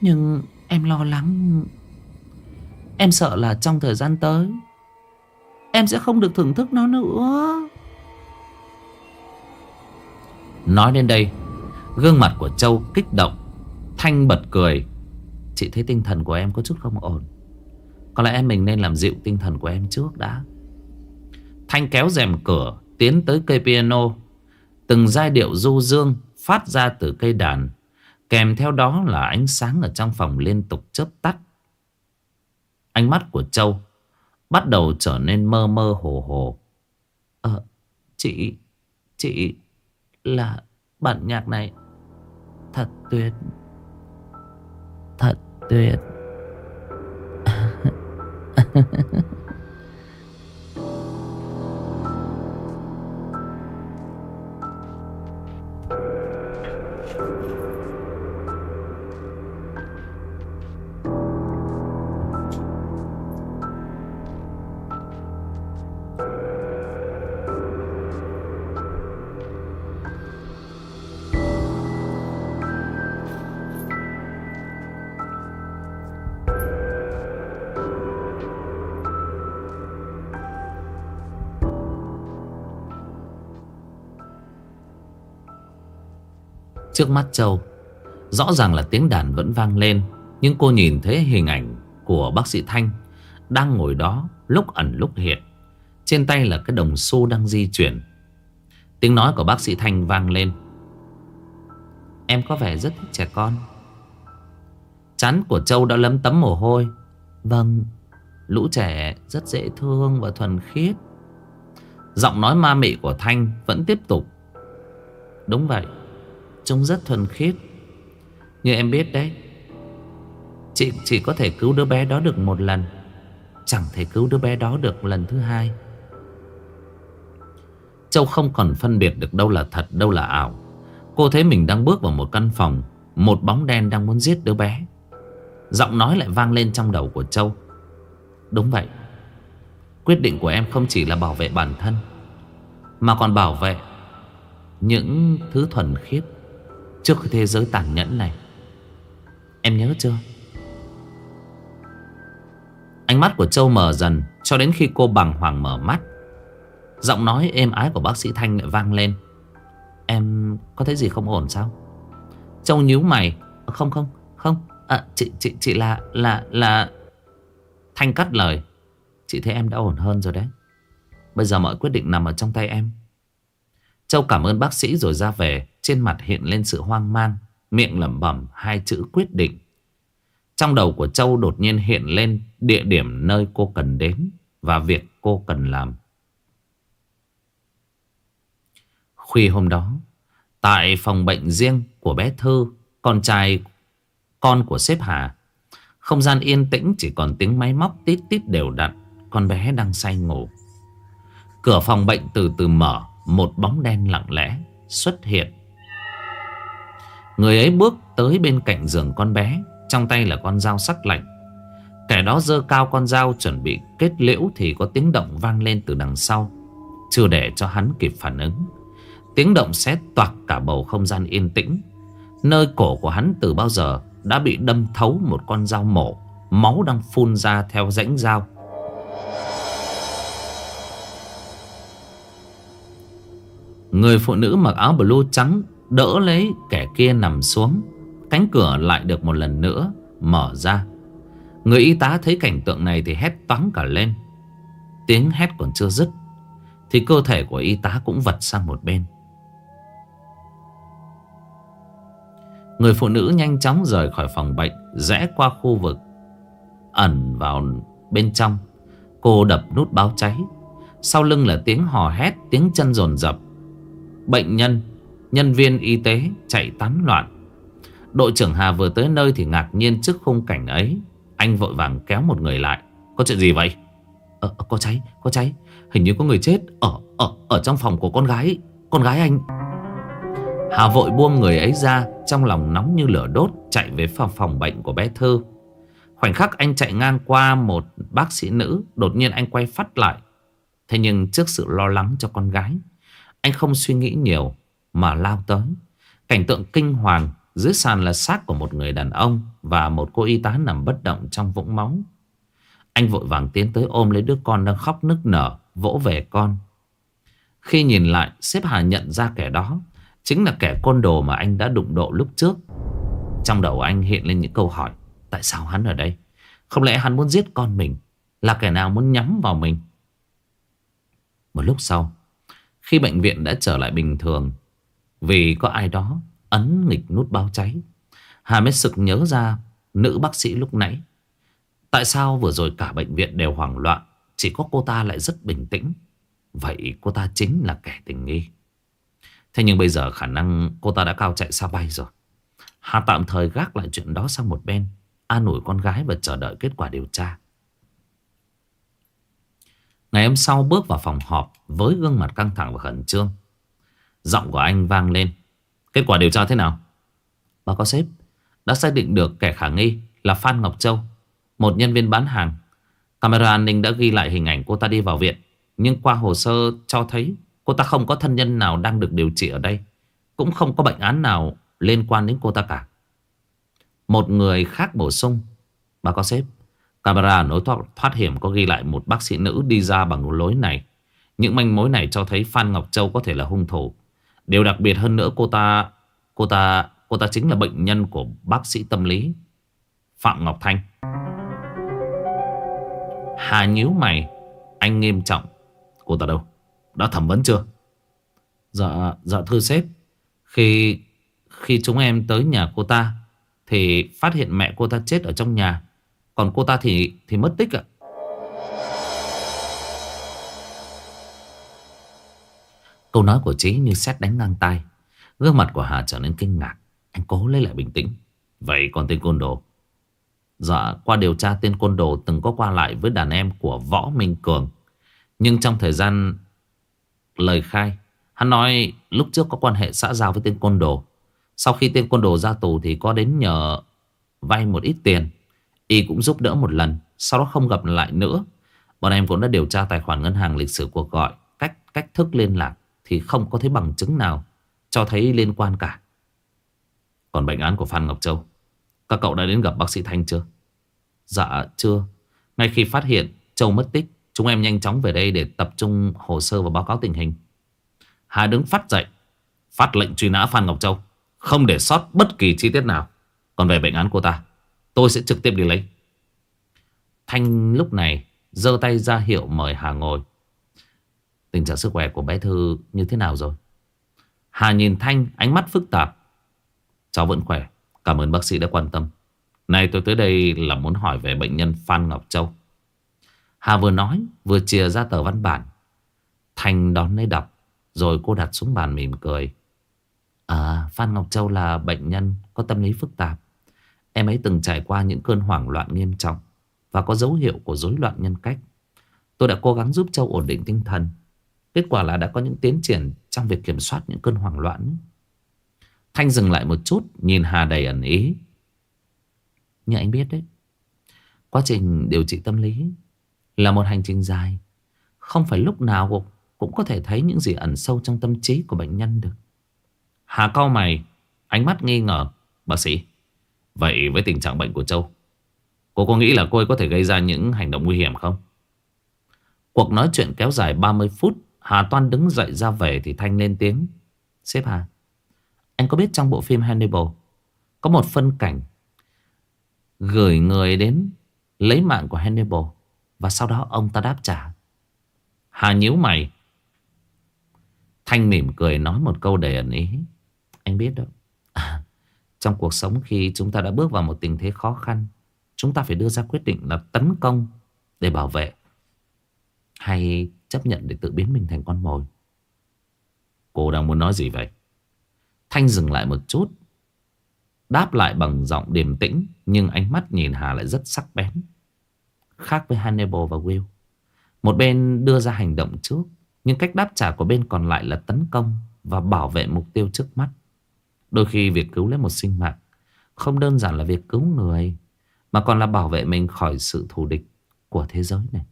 Nhưng em lo lắng Em sợ là trong thời gian tới, Em sẽ không được thưởng thức nó nữa. Nói đến đây, Gương mặt của Châu kích động, Thanh bật cười. Chị thấy tinh thần của em có chút không ổn. Có lẽ em mình nên làm dịu tinh thần của em trước đã. Thanh kéo rèm cửa, Tiến tới cây piano. Từng giai điệu du dương Phát ra từ cây đàn, Kèm theo đó là ánh sáng ở trong phòng liên tục chớp tắt. Ánh mắt của Châu Bắt đầu trở nên mơ mơ hồ hồ. Ờ Chị Chị Là bản nhạc này. Thật tuyệt. Thật tuyệt. Trước mắt Châu. Rõ ràng là tiếng đàn vẫn vang lên, Nhưng cô nhìn thấy hình ảnh của bác sĩ Thanh Đang ngồi đó lúc ẩn lúc hiện. Trên tay là cái đồng xu đang di chuyển. Tiếng nói của bác sĩ Thanh vang lên. Em có vẻ rất thích trẻ con. Chán của Châu đã lấm tấm mồ hôi. Vâng Lũ trẻ rất dễ thương và thuần khiết. Giọng nói ma mị của Thanh vẫn tiếp tục. Đúng vậy Trông rất thuần khiết. Như em biết đấy, Chị chỉ có thể cứu đứa bé đó được một lần. Chẳng thể cứu đứa bé đó được lần thứ hai. Châu không còn phân biệt được đâu là thật, đâu là ảo. Cô thấy mình đang bước vào một căn phòng, Một bóng đen đang muốn giết đứa bé. Giọng nói lại vang lên trong đầu của Châu. Đúng vậy, Quyết định của em không chỉ là bảo vệ bản thân, Mà còn bảo vệ Những thứ thuần khiết. Trước thế giới tàn nhẫn này. Em nhớ chưa? Ánh mắt của Châu mở dần Cho đến khi cô bằng hoàng mở mắt. Giọng nói êm ái của bác sĩ Thanh lại vang lên. Em có thấy gì không ổn sao? Châu nhíu mày. Không không không. À, chị, chị, chị là là là Thanh cắt lời. Chị thấy em đã ổn hơn rồi đấy. Bây giờ mọi quyết định nằm ở trong tay em. Châu cảm ơn bác sĩ rồi ra về. Trên mặt hiện lên sự hoang mang, Miệng lẩm bẩm hai chữ quyết định. Trong đầu của Châu đột nhiên hiện lên Địa điểm nơi cô cần đến Và việc cô cần làm. Khuya hôm đó, Tại phòng bệnh riêng của bé Thư, Con trai, Con của sếp Hà, Không gian yên tĩnh chỉ còn tiếng máy móc tít tít đều đặn. Con bé đang say ngủ. Cửa phòng bệnh từ từ mở. Một bóng đen lặng lẽ xuất hiện. Người ấy bước tới bên cạnh giường con bé, Trong tay là con dao sắc lạnh. Kẻ đó dơ cao con dao chuẩn bị kết liễu Thì có tiếng động vang lên từ đằng sau. Chưa để cho hắn kịp phản ứng, Tiếng động xé toạc cả bầu không gian yên tĩnh. Nơi cổ của hắn từ bao giờ Đã bị đâm thấu một con dao mổ, Máu đang phun ra theo rãnh dao. Người phụ nữ mặc áo blue trắng Đỡ lấy kẻ kia nằm xuống. Cánh cửa lại được một lần nữa Mở ra. Người y tá thấy cảnh tượng này thì hét toáng cả lên. Tiếng hét còn chưa dứt Thì cơ thể của y tá cũng vật sang một bên. Người phụ nữ nhanh chóng rời khỏi phòng bệnh, Rẽ qua khu vực, Ẩn vào bên trong. Cô đập nút báo cháy. Sau lưng là tiếng hò hét, Tiếng chân rồn rập. Bệnh nhân Nhân viên y tế chạy tán loạn. Đội trưởng Hà vừa tới nơi thì ngạc nhiên trước khung cảnh ấy. Anh vội vàng kéo một người lại. Có chuyện gì vậy? Ờ, ờ, Có cháy, có cháy. Hình như có người chết ở ở ở trong phòng của con gái Con gái anh. Hà vội buông người ấy ra Trong lòng nóng như lửa đốt Chạy về phòng phòng bệnh của bé Thư Khoảnh khắc anh chạy ngang qua một bác sĩ nữ Đột nhiên anh quay phát lại. Thế nhưng trước sự lo lắng cho con gái anh không suy nghĩ nhiều, Mà lao tới. Cảnh tượng kinh hoàng Dưới sàn là xác của một người đàn ông Và một cô y tá nằm bất động trong vũng máu. Anh vội vàng tiến tới ôm lấy đứa con đang khóc nức nở, Vỗ về con. Khi nhìn lại xếp Hà nhận ra kẻ đó, Chính là kẻ côn đồ mà anh đã đụng độ lúc trước. Trong đầu anh hiện lên những câu hỏi, Tại sao hắn ở đây? Không lẽ hắn muốn giết con mình? Là kẻ nào muốn nhắm vào mình? Một lúc sau khi bệnh viện đã trở lại bình thường Vì có ai đó Ấn nghịch nút báo cháy Hà mới sực nhớ ra Nữ bác sĩ lúc nãy Tại sao vừa rồi cả bệnh viện đều hoảng loạn, Chỉ có cô ta lại rất bình tĩnh Vậy cô ta chính là kẻ tình nghi Thế nhưng bây giờ khả năng cô ta đã cao chạy xa bay rồi. Hà tạm thời gác lại chuyện đó sang một bên. An ủi con gái và chờ đợi kết quả điều tra. Ngày hôm sau bước vào phòng họp với gương mặt căng thẳng và khẩn trương. Giọng của anh vang lên. Kết quả điều tra thế nào? Báo cáo sếp, đã xác định được kẻ khả nghi là Phan Ngọc Châu, một nhân viên bán hàng. Camera an ninh đã ghi lại hình ảnh cô ta đi vào viện. Nhưng qua hồ sơ cho thấy Cô ta không có thân nhân nào đang được điều trị ở đây Cũng không có bệnh án nào liên quan đến cô ta cả Một người khác bổ sung Bà có sếp Camera nối thoát, thoát hiểm có ghi lại một bác sĩ nữ đi ra bằng lối này. Những manh mối này cho thấy Phan Ngọc Châu có thể là hung thủ. Điều đặc biệt hơn nữa cô ta Cô ta cô ta chính là bệnh nhân của bác sĩ tâm lý Phạm Ngọc Thanh. Hà nhíu mày Anh nghiêm trọng. Cô ta đâu? Đã thẩm vấn chưa? Dạ dạ thưa sếp. Khi khi chúng em tới nhà cô ta Thì phát hiện mẹ cô ta chết ở trong nhà. Còn cô ta thì thì mất tích ạ. Câu nói của Trí như xét đánh ngang tay Gương mặt của Hà trở nên kinh ngạc. Anh cố lấy lại bình tĩnh. Vậy còn tên côn đồ? Dạ qua điều tra tên côn đồ từng có qua lại với đàn em của Võ Minh Cường. Nhưng trong thời gian lời khai, Hắn nói lúc trước có quan hệ xã giao với tên côn đồ. Sau khi tên côn đồ ra tù thì có đến nhờ vay một ít tiền. Y cũng giúp đỡ một lần, Sau đó không gặp lại nữa. Bọn em cũng đã điều tra tài khoản ngân hàng lịch sử cuộc gọi, Cách cách thức liên lạc Thì không có thấy bằng chứng nào Cho thấy liên quan cả. Còn bệnh án của Phan Ngọc Châu, Các cậu đã đến gặp bác sĩ Thanh chưa? Dạ chưa. Ngay khi phát hiện Châu mất tích, Chúng em nhanh chóng về đây để tập trung hồ sơ và báo cáo tình hình. Hà đứng phát dậy, Phát lệnh truy nã Phan Ngọc Châu, Không để sót bất kỳ chi tiết nào. Còn về bệnh án cô ta Tôi sẽ trực tiếp đi lấy. Thanh lúc này giơ tay ra hiệu mời Hà ngồi. Tình trạng sức khỏe của bé Thư như thế nào rồi? Hà nhìn Thanh, ánh mắt phức tạp. Cháu vẫn khỏe. Cảm ơn bác sĩ đã quan tâm. Này tôi tới đây là muốn hỏi về bệnh nhân Phan Ngọc Châu. Hà vừa nói, vừa chia ra tờ văn bản. Thanh đón lấy đọc, Rồi cô đặt xuống bàn mỉm cười. À Phan Ngọc Châu là bệnh nhân có tâm lý phức tạp. Em ấy từng trải qua những cơn hoảng loạn nghiêm trọng Và có dấu hiệu của rối loạn nhân cách. Tôi đã cố gắng giúp Châu ổn định tinh thần. Kết quả là đã có những tiến triển Trong việc kiểm soát những cơn hoảng loạn Thanh dừng lại một chút, Nhìn Hà đầy ẩn ý. Như anh biết đấy, Quá trình điều trị tâm lý Là một hành trình dài. Không phải lúc nào cũng có thể thấy những gì ẩn sâu trong tâm trí của bệnh nhân được. Hà cau mày, Ánh mắt nghi ngờ. Bác sĩ Vậy với tình trạng bệnh của Châu, Cô có nghĩ là cô ấy có thể gây ra những hành động nguy hiểm không? Cuộc nói chuyện kéo dài 30 phút, Hà Toan đứng dậy ra về Thì Thanh lên tiếng. Sếp Hà, Anh có biết trong bộ phim Hannibal Có một phân cảnh Gửi người đến Lấy mạng của Hannibal Và sau đó ông ta đáp trả? Hà nhíu mày. Thanh mỉm cười nói một câu đầy ẩn ý. Anh biết đâu trong cuộc sống khi chúng ta đã bước vào một tình thế khó khăn, Chúng ta phải đưa ra quyết định là tấn công Để bảo vệ Hay chấp nhận để tự biến mình thành con mồi. Cô đang muốn nói gì vậy? Thanh dừng lại một chút, Đáp lại bằng giọng điềm tĩnh, Nhưng ánh mắt nhìn Hà lại rất sắc bén. Khác với Hannibal và Will, Một bên đưa ra hành động trước, Nhưng cách đáp trả của bên còn lại là tấn công Và bảo vệ mục tiêu trước mắt. Đôi khi việc cứu lấy một sinh mạng Không đơn giản là việc cứu người Mà còn là bảo vệ mình khỏi sự thù địch Của thế giới này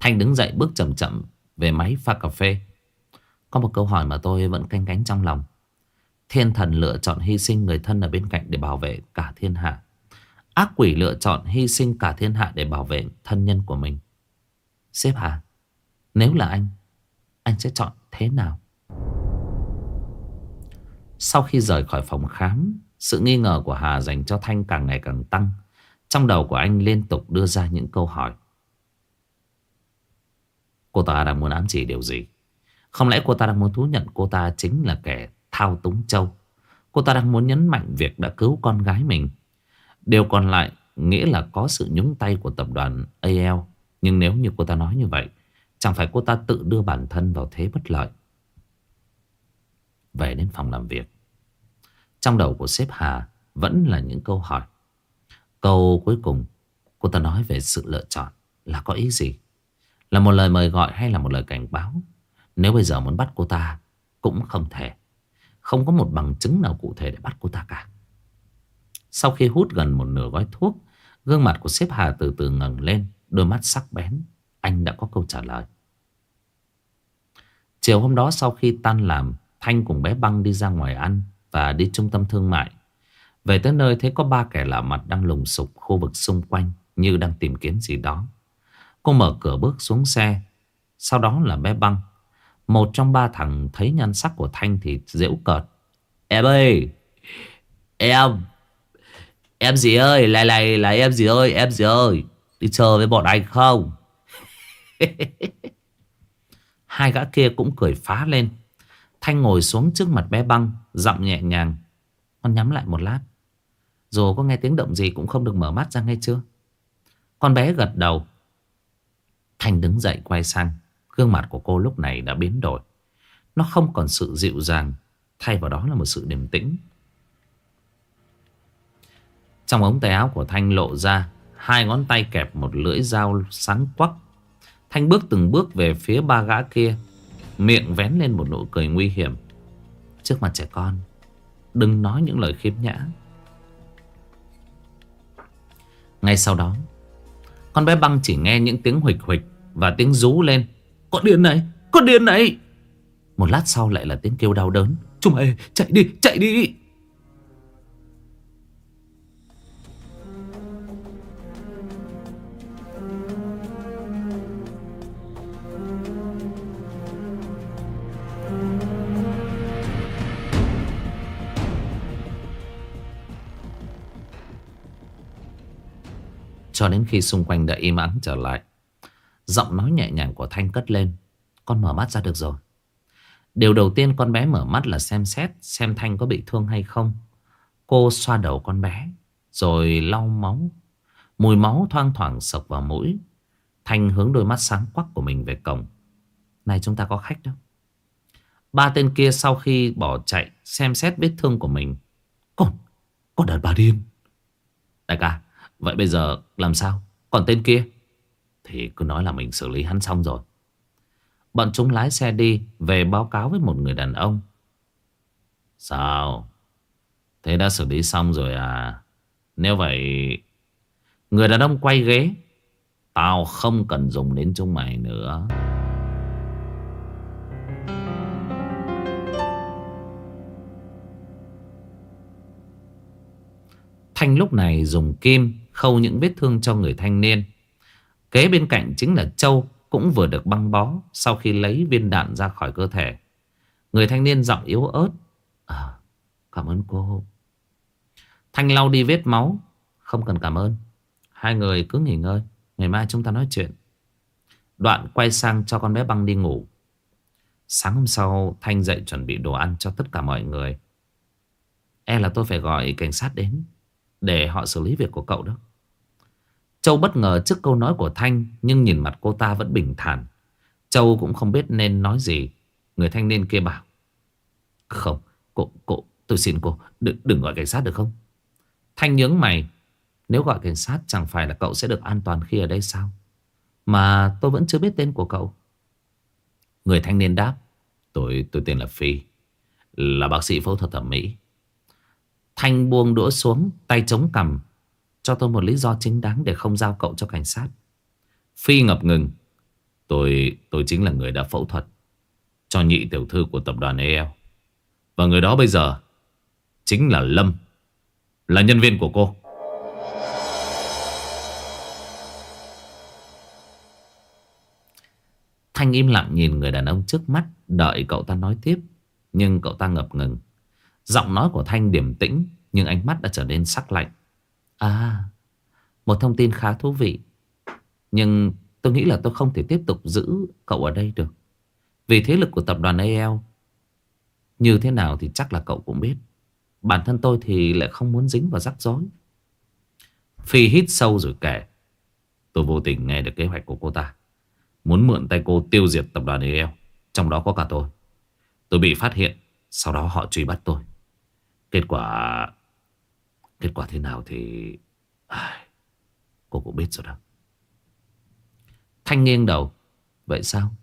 Thanh đứng dậy bước chậm chậm Về máy pha cà phê Có một câu hỏi mà tôi vẫn canh cánh trong lòng Thiên thần lựa chọn hy sinh người thân ở bên cạnh để bảo vệ cả thiên hạ. Ác quỷ lựa chọn hy sinh cả thiên hạ để bảo vệ thân nhân của mình. Sếp Hà, nếu là anh, anh sẽ chọn thế nào? Sau khi rời khỏi phòng khám, sự nghi ngờ của Hà dành cho Thanh càng ngày càng tăng. Trong đầu của anh liên tục đưa ra những câu hỏi. Cô ta đang muốn ám chỉ điều gì? Không lẽ cô ta đang muốn thú nhận cô ta chính là kẻ thao túng châu. Cô ta đang muốn nhấn mạnh việc đã cứu con gái mình. Điều còn lại nghĩa là có sự nhúng tay của tập đoàn AL. Nhưng nếu như cô ta nói như vậy, chẳng phải cô ta tự đưa bản thân vào thế bất lợi. Về đến phòng làm việc. Trong đầu của sếp Hà vẫn là những câu hỏi. Câu cuối cùng, cô ta nói về sự lựa chọn là có ý gì? Là một lời mời gọi hay là một lời cảnh báo? Nếu bây giờ muốn bắt cô ta, cũng không thể. Không có một bằng chứng nào cụ thể để bắt cô ta cả Sau khi hút gần một nửa gói thuốc, Gương mặt của sếp Hà từ từ ngẩng lên, Đôi mắt sắc bén Anh đã có câu trả lời Chiều hôm đó sau khi tan làm, Thanh cùng bé băng đi ra ngoài ăn và đi trung tâm thương mại Về tới nơi thấy có ba kẻ lạ mặt đang lùng sục khu vực xung quanh Như đang tìm kiếm gì đó Cô mở cửa bước xuống xe Sau đó là bé băng một trong ba thằng thấy nhan sắc của Thanh thì dễu cợt. Em ơi! Em! Em gì ơi! Lại lại là em gì ơi! Em gì ơi! Đi chơi với bọn anh không? Hai gã kia cũng cười phá lên. Thanh ngồi xuống trước mặt bé băng, giọng nhẹ nhàng. Con nhắm lại một lát. Dù có nghe tiếng động gì cũng không được mở mắt ra ngay chưa? Con bé gật đầu. Thanh đứng dậy quay sang. Gương mặt của cô lúc này đã biến đổi Nó không còn sự dịu dàng Thay vào đó là một sự điềm tĩnh Trong ống tay áo của Thanh lộ ra Hai ngón tay kẹp một lưỡi dao sáng quắc Thanh bước từng bước về phía ba gã kia Miệng vén lên một nụ cười nguy hiểm. Trước mặt trẻ con Đừng nói những lời khiếm nhã. Ngay sau đó Con bé băng chỉ nghe những tiếng huịch huịch Và tiếng rú lên Con điên này, con điên này! Một lát sau lại là tiếng kêu đau đớn. Chúng mày chạy đi, chạy đi! Cho đến khi xung quanh đã im ắng trở lại. Giọng nói nhẹ nhàng của Thanh cất lên. Con mở mắt ra được rồi. Điều đầu tiên con bé mở mắt là xem xét Xem Thanh có bị thương hay không. Cô xoa đầu con bé Rồi lau máu. Mùi máu thoang thoảng sộc vào mũi. Thanh hướng đôi mắt sáng quắc của mình về cổng. Này chúng ta có khách đâu. Ba tên kia sau khi bỏ chạy Xem xét vết thương của mình. Con, con đàn bà điên. Đại ca Vậy bây giờ làm sao? Còn tên kia? Thì cứ nói là mình xử lý hắn xong rồi. Bọn chúng lái xe đi Về báo cáo với một người đàn ông. Sao? Thế đã xử lý xong rồi à? Nếu vậy, Người đàn ông quay ghế. Tao không cần dùng đến chúng mày nữa. Thanh lúc này dùng kim khâu những vết thương cho người thanh niên. Kế bên cạnh chính là Châu cũng vừa được băng bó sau khi lấy viên đạn ra khỏi cơ thể. Người thanh niên giọng yếu ớt. À, cảm ơn cô. Thanh lau đi vết máu. Không cần cảm ơn. Hai người cứ nghỉ ngơi. Ngày mai chúng ta nói chuyện. Đoạn quay sang cho con bé băng đi ngủ. Sáng hôm sau Thanh dậy chuẩn bị đồ ăn cho tất cả mọi người. E là tôi phải gọi cảnh sát đến. Để họ xử lý việc của cậu đó. Châu bất ngờ trước câu nói của Thanh Nhưng nhìn mặt cô ta vẫn bình thản. Châu cũng không biết nên nói gì. Người thanh niên kia bảo Không, cô, cô, tôi xin cô Đừng, đừng gọi cảnh sát được không? Thanh nhướng mày Nếu gọi cảnh sát chẳng phải là cậu sẽ được an toàn khi ở đây sao? Mà tôi vẫn chưa biết tên của cậu. Người thanh niên đáp Tôi tôi tên là Phi Là bác sĩ phẫu thuật thẩm mỹ. Thanh buông đũa xuống, Tay chống cằm. Cho tôi một lý do chính đáng để không giao cậu cho cảnh sát. Phi ngập ngừng. Tôi tôi chính là người đã phẫu thuật Cho nhị tiểu thư của tập đoàn EL Và người đó bây giờ Chính là Lâm, Là nhân viên của cô. Thanh im lặng nhìn người đàn ông trước mắt, Đợi cậu ta nói tiếp, Nhưng cậu ta ngập ngừng. Giọng nói của Thanh điềm tĩnh, Nhưng ánh mắt đã trở nên sắc lạnh. À Một thông tin khá thú vị. Nhưng tôi nghĩ là tôi không thể tiếp tục giữ cậu ở đây được. Vì thế lực của tập đoàn AL Như thế nào thì chắc là cậu cũng biết. Bản thân tôi thì lại không muốn dính vào rắc rối. Phi hít sâu rồi kể. Tôi vô tình nghe được kế hoạch của cô ta. Muốn mượn tay cô tiêu diệt tập đoàn AL Trong đó có cả tôi. Tôi bị phát hiện, Sau đó họ truy bắt tôi. Kết quả... Kết quả thế nào thì... À, cô cũng biết rồi đó. Thanh nghiêng đầu. Vậy sao?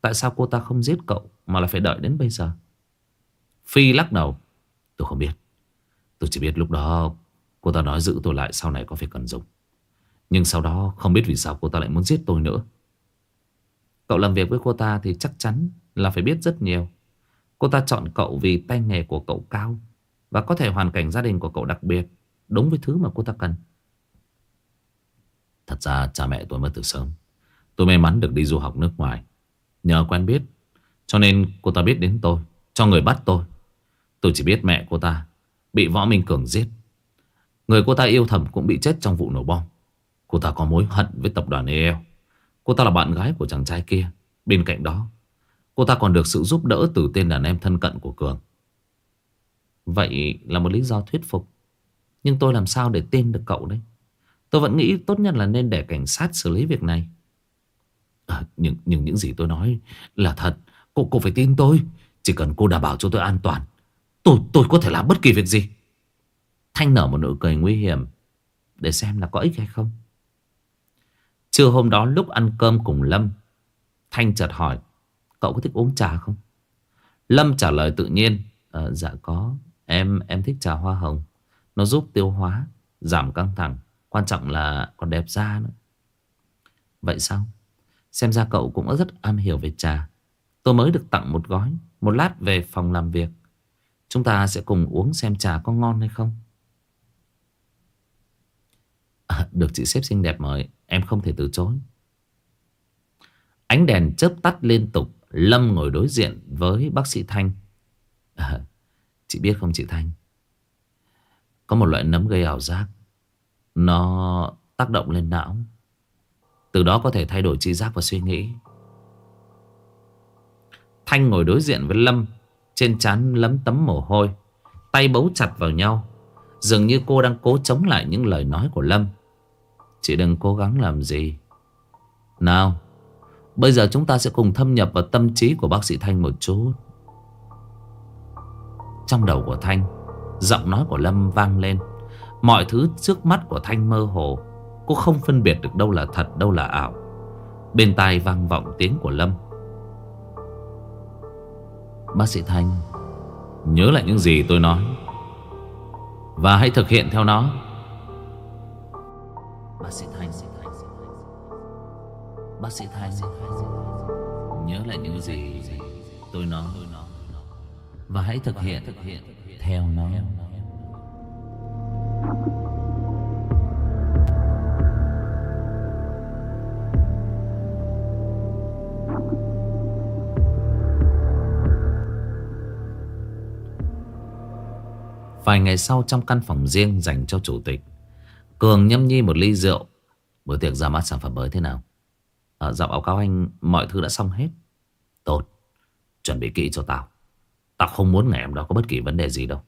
Tại sao cô ta không giết cậu mà là phải đợi đến bây giờ? Phi lắc đầu. Tôi không biết. Tôi chỉ biết lúc đó cô ta nói giữ tôi lại sau này có phải cần dùng. Nhưng sau đó không biết vì sao cô ta lại muốn giết tôi nữa. Cậu làm việc với cô ta thì chắc chắn là phải biết rất nhiều. Cô ta chọn cậu vì tay nghề của cậu cao. Và có thể hoàn cảnh gia đình của cậu đặc biệt Đúng với thứ mà cô ta cần. Thật ra cha mẹ tôi mất từ sớm. Tôi may mắn được đi du học nước ngoài. Nhờ quen biết. Cho nên cô ta biết đến tôi, Cho người bắt tôi. Tôi chỉ biết mẹ cô ta Bị Võ Minh Cường giết. Người cô ta yêu thầm cũng bị chết trong vụ nổ bom. Cô ta có mối hận với tập đoàn EL Cô ta là bạn gái của chàng trai kia. Bên cạnh đó, Cô ta còn được sự giúp đỡ từ tên đàn em thân cận của Cường. Vậy là một lý do thuyết phục. Nhưng tôi làm sao để tin được cậu đấy? Tôi vẫn nghĩ tốt nhất là nên để cảnh sát xử lý việc này. À, nhưng, nhưng những gì tôi nói là thật. Cô, cô phải tin tôi. Chỉ cần cô đảm bảo cho tôi an toàn Tôi, tôi có thể làm bất kỳ việc gì. Thanh nở một nụ cười nguy hiểm Để xem là có ích hay không. Trưa hôm đó lúc ăn cơm cùng Lâm Thanh chợt hỏi Cậu có thích uống trà không? Lâm trả lời tự nhiên à, Dạ có. Em em thích trà hoa hồng. Nó giúp tiêu hóa Giảm căng thẳng. Quan trọng là còn đẹp da nữa. Vậy sao? Xem ra cậu cũng rất am hiểu về trà. Tôi mới được tặng một gói Một lát về phòng làm việc. Chúng ta sẽ cùng uống xem trà có ngon hay không. À, Được chị xếp xinh đẹp mời. Em không thể từ chối. Ánh đèn chớp tắt liên tục Lâm ngồi đối diện với bác sĩ Thanh. À, Chị biết không chị Thanh? Có một loại nấm gây ảo giác. Nó tác động lên não. Từ đó có thể thay đổi trí giác và suy nghĩ. Thanh ngồi đối diện với Lâm. Trên trán lấm tấm mồ hôi. Tay bấu chặt vào nhau. Dường như cô đang cố chống lại những lời nói của Lâm. Chị đừng cố gắng làm gì. Nào, Bây giờ chúng ta sẽ cùng thâm nhập vào tâm trí của bác sĩ Thanh một chút. Trong đầu của Thanh, Giọng nói của Lâm vang lên. Mọi thứ trước mắt của Thanh mơ hồ Cô không phân biệt được đâu là thật, đâu là ảo. Bên tai vang vọng tiếng của Lâm. Bác sĩ Thanh, Nhớ lại những gì tôi nói, Và hãy thực hiện theo nó. Bác sĩ Thanh, Bác sĩ Thanh, Nhớ lại những gì tôi nói. Và hãy thực hiện theo nó. Vài ngày sau, trong căn phòng riêng dành cho chủ tịch, Cường nhâm nhi một ly rượu. Bữa tiệc ra mắt sản phẩm mới thế nào? Ở dọc áo cáo anh, mọi thứ đã xong hết. Tốt. Chuẩn bị kỹ cho tao. Tao không muốn ngày hôm đó có bất kỳ vấn đề gì đâu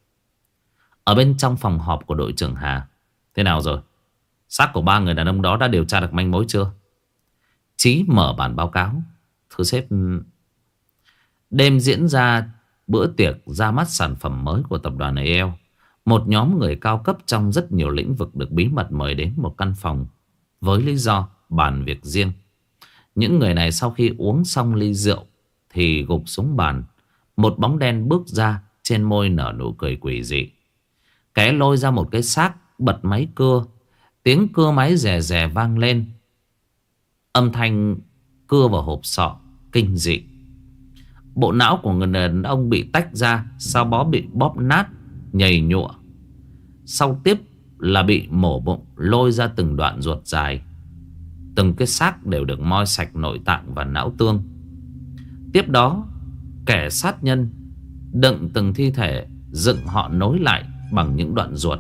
Ở bên trong phòng họp của đội trưởng Hà, Thế nào rồi Xác của ba người đàn ông đó đã điều tra được manh mối chưa Chí mở bản báo cáo Thưa sếp Đêm diễn ra bữa tiệc ra mắt sản phẩm mới của tập đoàn AL một nhóm người cao cấp trong rất nhiều lĩnh vực được bí mật mời đến một căn phòng với lý do bàn việc riêng. Những người này sau khi uống xong ly rượu thì gục xuống bàn. Một bóng đen bước ra, trên môi nở nụ cười quỷ dị. Kẻ lôi ra một cái xác, bật máy cưa. Tiếng cưa máy rè rè vang lên. Âm thanh cưa vào hộp sọ, kinh dị. Bộ não của người đàn ông bị tách ra, Sau bó bị bóp nát, nhầy nhụa Sau tiếp là bị mổ bụng, lôi ra từng đoạn ruột dài Từng cái xác đều được moi sạch nội tạng và não tương Tiếp đó kẻ sát nhân, đựng từng thi thể, dựng họ nối lại bằng những đoạn ruột,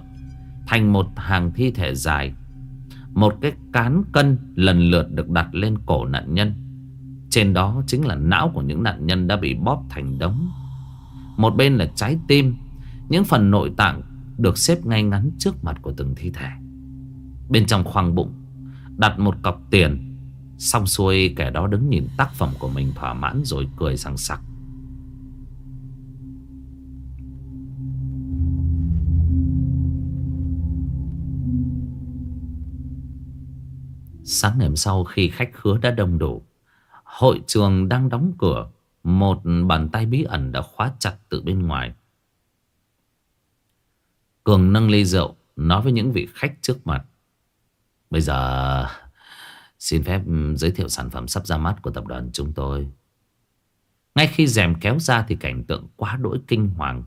Thành một hàng thi thể dài Một cái cán cân lần lượt được đặt lên cổ nạn nhân Trên đó chính là não của những nạn nhân đã bị bóp thành đống Một bên là trái tim, những phần nội tạng được xếp ngay ngắn trước mặt của từng thi thể. Bên trong khoang bụng, đặt một cọc tiền. Xong xuôi kẻ đó đứng nhìn tác phẩm của mình thỏa mãn rồi cười sảng sặc. Sáng ngày hôm sau khi khách khứa đã đông đủ, Hội trường đang đóng cửa, Một bàn tay bí ẩn đã khóa chặt từ bên ngoài. Cường nâng ly rượu, Nói với những vị khách trước mặt. Bây giờ, Xin phép giới thiệu sản phẩm sắp ra mắt của tập đoàn chúng tôi. Ngay khi rèm kéo ra Thì cảnh tượng quá đỗi kinh hoàng,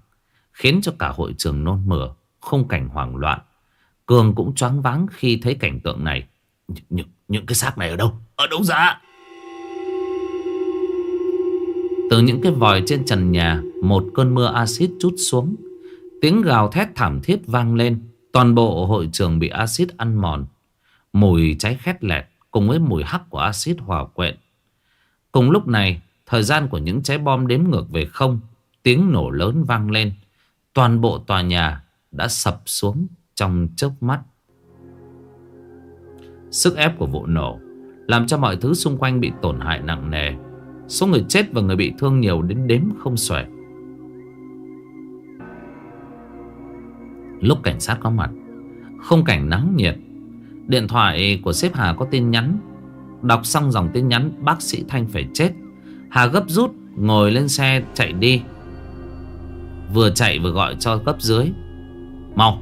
Khiến cho cả hội trường nôn mửa Không cảnh hoảng loạn. Cường cũng choáng váng khi thấy cảnh tượng này. Những, những cái xác này ở đâu? Ở đâu ra? Từ những cái vòi trên trần nhà Một cơn mưa axit chút xuống. Tiếng gào thét thảm thiết vang lên. Toàn bộ hội trường bị axit ăn mòn. Mùi cháy khét lẹt Cùng với mùi hắc của axit hòa quyện. Cùng lúc này Thời gian của những trái bom đếm ngược về không Tiếng nổ lớn vang lên. Toàn bộ tòa nhà đã sập xuống trong chớp mắt. Sức ép của vụ nổ, Làm cho mọi thứ xung quanh bị tổn hại nặng nề. Số người chết và người bị thương nhiều đến đếm không xuể. Lúc cảnh sát có mặt Không cảnh nắng nhiệt. Điện thoại của sếp Hà có tin nhắn. Đọc xong dòng tin nhắn, Bác sĩ Thanh phải chết. Hà gấp rút ngồi lên xe chạy đi. Vừa chạy vừa gọi cho cấp dưới. Mau,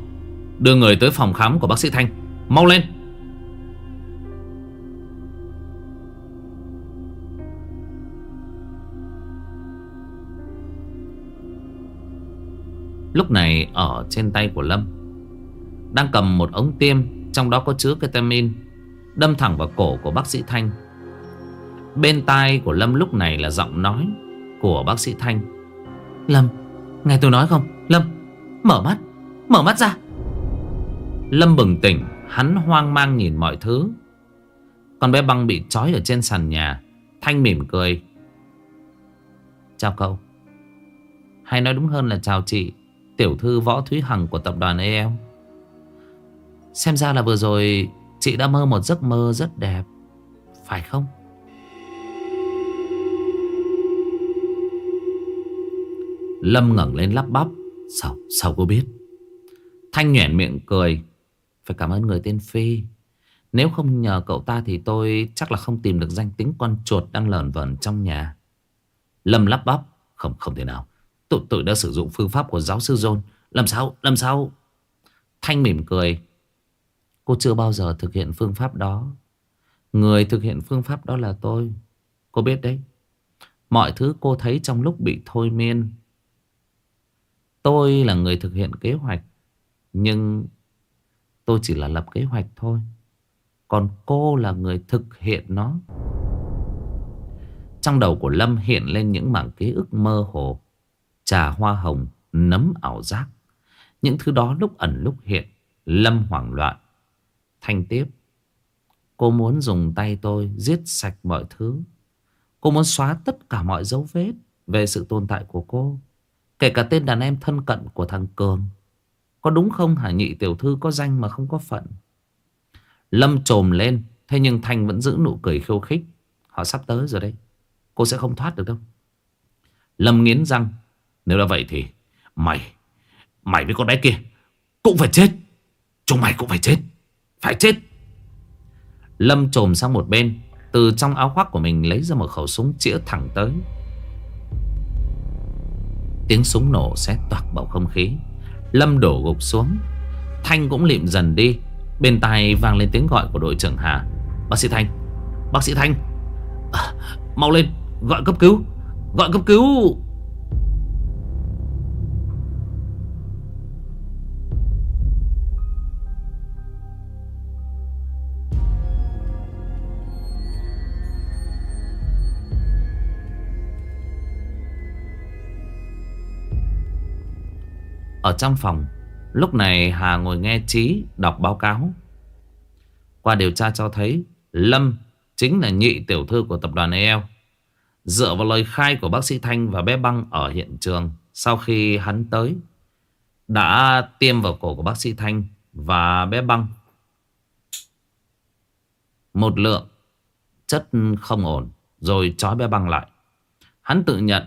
Đưa người tới phòng khám của bác sĩ Thanh. Mau lên. Lúc này ở trên tay của Lâm Đang cầm một ống tiêm Trong đó có chứa ketamin Đâm thẳng vào cổ của bác sĩ Thanh. Bên tai của Lâm lúc này là giọng nói Của bác sĩ Thanh. Lâm Nghe tôi nói không? Lâm Mở mắt Mở mắt ra. Lâm bừng tỉnh Hắn hoang mang nhìn mọi thứ. Con bé băng bị trói ở trên sàn nhà Thanh mỉm cười. Chào cậu. Hay nói đúng hơn là chào chị Tiểu thư Võ Thúy Hằng của tập đoàn EL Xem ra là vừa rồi Chị đã mơ một giấc mơ rất đẹp Phải không? Lâm ngẩng lên lắp bắp. Sao, sao cô biết? Thanh nhoẻn miệng cười. Phải cảm ơn người tên Phi. Nếu không nhờ cậu ta thì tôi chắc là không tìm được danh tính con chuột đang lờn vờn trong nhà. Lâm lắp bắp. Không không thể nào. Tụi tụi đã sử dụng phương pháp của giáo sư John. Làm sao làm sao? Thanh mỉm cười. Cô chưa bao giờ thực hiện phương pháp đó. Người thực hiện phương pháp đó là tôi. Cô biết đấy. Mọi thứ cô thấy trong lúc bị thôi miên. Tôi là người thực hiện kế hoạch, Nhưng tôi chỉ là lập kế hoạch thôi. Còn cô là người thực hiện nó. Trong đầu của Lâm hiện lên những mảng ký ức mơ hồ. Trà hoa hồng, nấm ảo giác. Những thứ đó lúc ẩn lúc hiện Lâm hoảng loạn. Thanh tiếp Cô muốn dùng tay tôi giết sạch mọi thứ. Cô muốn xóa tất cả mọi dấu vết Về sự tồn tại của cô Kể cả tên đàn em thân cận của thằng Cường. Có đúng không hả nhị tiểu thư? Có danh mà không có phận. Lâm trồm lên Thế nhưng Thanh vẫn giữ nụ cười khiêu khích. Họ sắp tới rồi đấy. Cô sẽ không thoát được đâu. Lâm nghiến răng nếu đã vậy thì Mày Mày với con bé kia Cũng phải chết. Chúng mày cũng phải chết. Phải chết. Lâm trồm sang một bên Từ trong áo khoác của mình lấy ra một khẩu súng chĩa thẳng tới. Tiếng súng nổ xé toạc bầu không khí. Lâm đổ gục xuống. Thanh cũng lịm dần đi. Bên tai vang lên tiếng gọi của đội trưởng Hà. Bác sĩ Thanh Bác sĩ Thanh. À, Mau lên Gọi cấp cứu Gọi cấp cứu. Ở trong phòng. Lúc này Hà ngồi nghe Trí đọc báo cáo. Qua điều tra cho thấy Lâm chính là nhị tiểu thư của tập đoàn EL Dựa vào lời khai của bác sĩ Thanh và bé Băng ở hiện trường, Sau khi hắn tới, Đã tiêm vào cổ của bác sĩ Thanh và bé Băng. Một lượng chất không ổn, Rồi trói bé Băng lại. Hắn tự nhận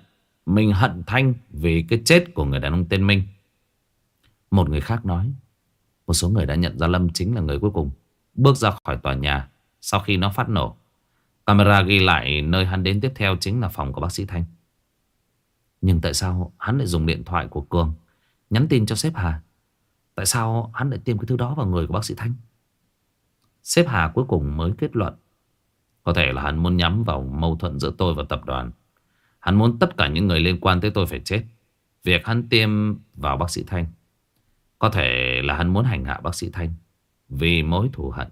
mình hận Thanh vì cái chết của người đàn ông tên Minh một người khác nói. Một số người đã nhận ra Lâm chính là người cuối cùng. Bước ra khỏi tòa nhà, Sau khi nó phát nổ, Camera ghi lại nơi hắn đến tiếp theo chính là phòng của bác sĩ Thanh. Nhưng tại sao hắn lại dùng điện thoại của Cường Nhắn tin cho sếp Hà? Tại sao hắn lại tiêm cái thứ đó vào người của bác sĩ Thanh? Sếp Hà cuối cùng mới kết luận. Có thể là hắn muốn nhắm vào mâu thuẫn giữa tôi và tập đoàn. Hắn muốn tất cả những người liên quan tới tôi phải chết. Việc hắn tiêm vào bác sĩ Thanh có thể là hắn muốn hành hạ bác sĩ Thanh Vì mối thù hận.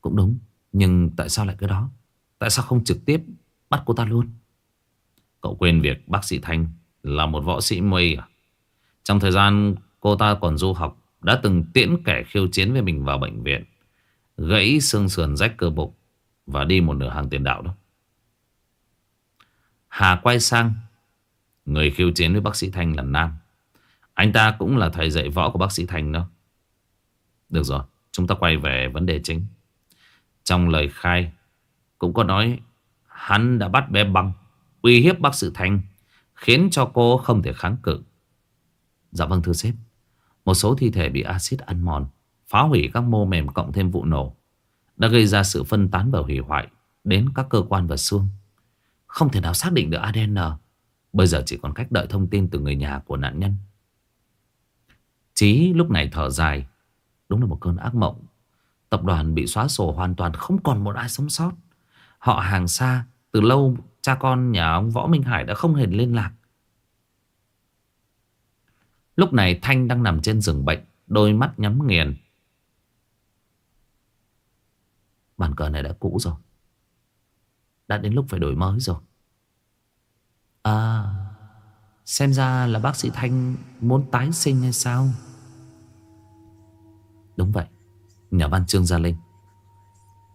Cũng đúng, Nhưng tại sao lại cái đó? Tại sao không trực tiếp bắt cô ta luôn? Cậu quên việc bác sĩ Thanh Là một võ sĩ mây à? Trong thời gian cô ta còn du học, Đã từng tiễn kẻ khiêu chiến với mình vào bệnh viện, Gãy xương sườn rách cơ bụng Và đi một nửa hàng tiền đạo đó. Hà quay sang, Người khiêu chiến với bác sĩ Thanh là Nam anh ta cũng là thầy dạy võ của bác sĩ Thành đó. Được rồi, chúng ta quay về vấn đề chính. Trong lời khai cũng có nói hắn đã bắt bé băng, uy hiếp bác sĩ Thành, khiến cho cô không thể kháng cự. Dạ vâng thưa sếp. Một số thi thể bị axit ăn mòn, phá hủy các mô mềm cộng thêm vụ nổ, đã gây ra sự phân tán và hủy hoại đến các cơ quan và xương. Không thể nào xác định được ADN. Bây giờ chỉ còn cách đợi thông tin từ người nhà của nạn nhân. Chí lúc này thở dài. Đúng là một cơn ác mộng. Tập đoàn bị xóa sổ hoàn toàn, Không còn một ai sống sót. Họ hàng xa, Từ lâu cha con nhà ông Võ Minh Hải đã không hề liên lạc. Lúc này Thanh đang nằm trên giường bệnh, Đôi mắt nhắm nghiền. Bàn cờ này đã cũ rồi. Đã đến lúc phải đổi mới rồi. À Xem ra là bác sĩ Thanh Muốn tái sinh hay sao? Đúng vậy. Nhà văn Trương Gia Linh.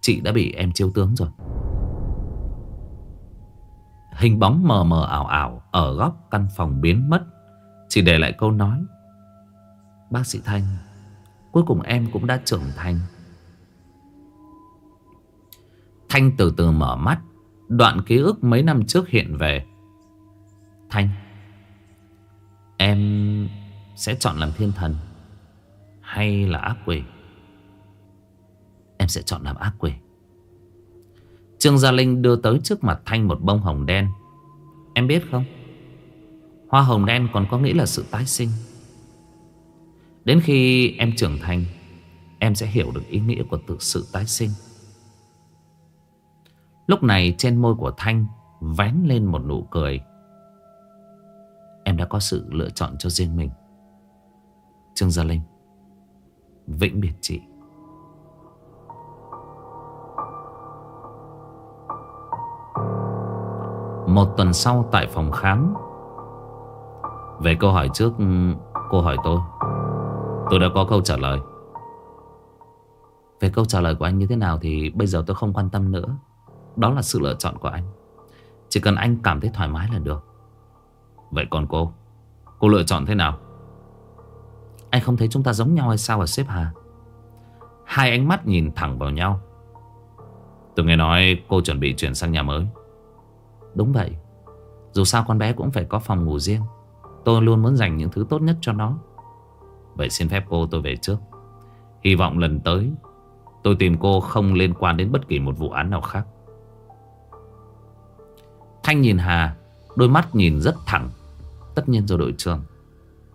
Chị đã bị em chiêu tướng rồi. Hình bóng mờ mờ ảo ảo Ở góc căn phòng biến mất. Chỉ để lại câu nói. Bác sĩ Thanh, Cuối cùng em cũng đã trưởng thành. Thanh từ từ mở mắt. Đoạn ký ức mấy năm trước hiện về. Thanh, Em sẽ chọn làm thiên thần. Hay là ác quỷ? Em sẽ chọn làm ác quỷ. Trương Gia Linh đưa tới trước mặt Thanh một bông hồng đen. Em biết không? Hoa hồng đen còn có nghĩa là sự tái sinh. Đến khi em trưởng thành, Em sẽ hiểu được ý nghĩa của tự sự tái sinh. Lúc này trên môi của Thanh Vén lên một nụ cười. Em đã có sự lựa chọn cho riêng mình, Trương Gia Linh. Vĩnh biệt chị. Một tuần sau tại phòng khám, Về câu hỏi trước, Cô hỏi tôi. Tôi đã có câu trả lời. Về câu trả lời của anh như thế nào Thì bây giờ tôi không quan tâm nữa. Đó là sự lựa chọn của anh. Chỉ cần anh cảm thấy thoải mái là được. Vậy còn cô? Cô lựa chọn thế nào? Anh không thấy chúng ta giống nhau hay sao hả, sếp Hà Hai ánh mắt nhìn thẳng vào nhau. Tôi nghe nói cô chuẩn bị chuyển sang nhà mới. Đúng vậy. Dù sao con bé cũng phải có phòng ngủ riêng. Tôi luôn muốn dành những thứ tốt nhất cho nó. Vậy xin phép cô tôi về trước. Hy vọng lần tới, Tôi tìm cô không liên quan đến bất kỳ một vụ án nào khác. Thanh nhìn Hà, Đôi mắt nhìn rất thẳng. Tất nhiên rồi đội trưởng.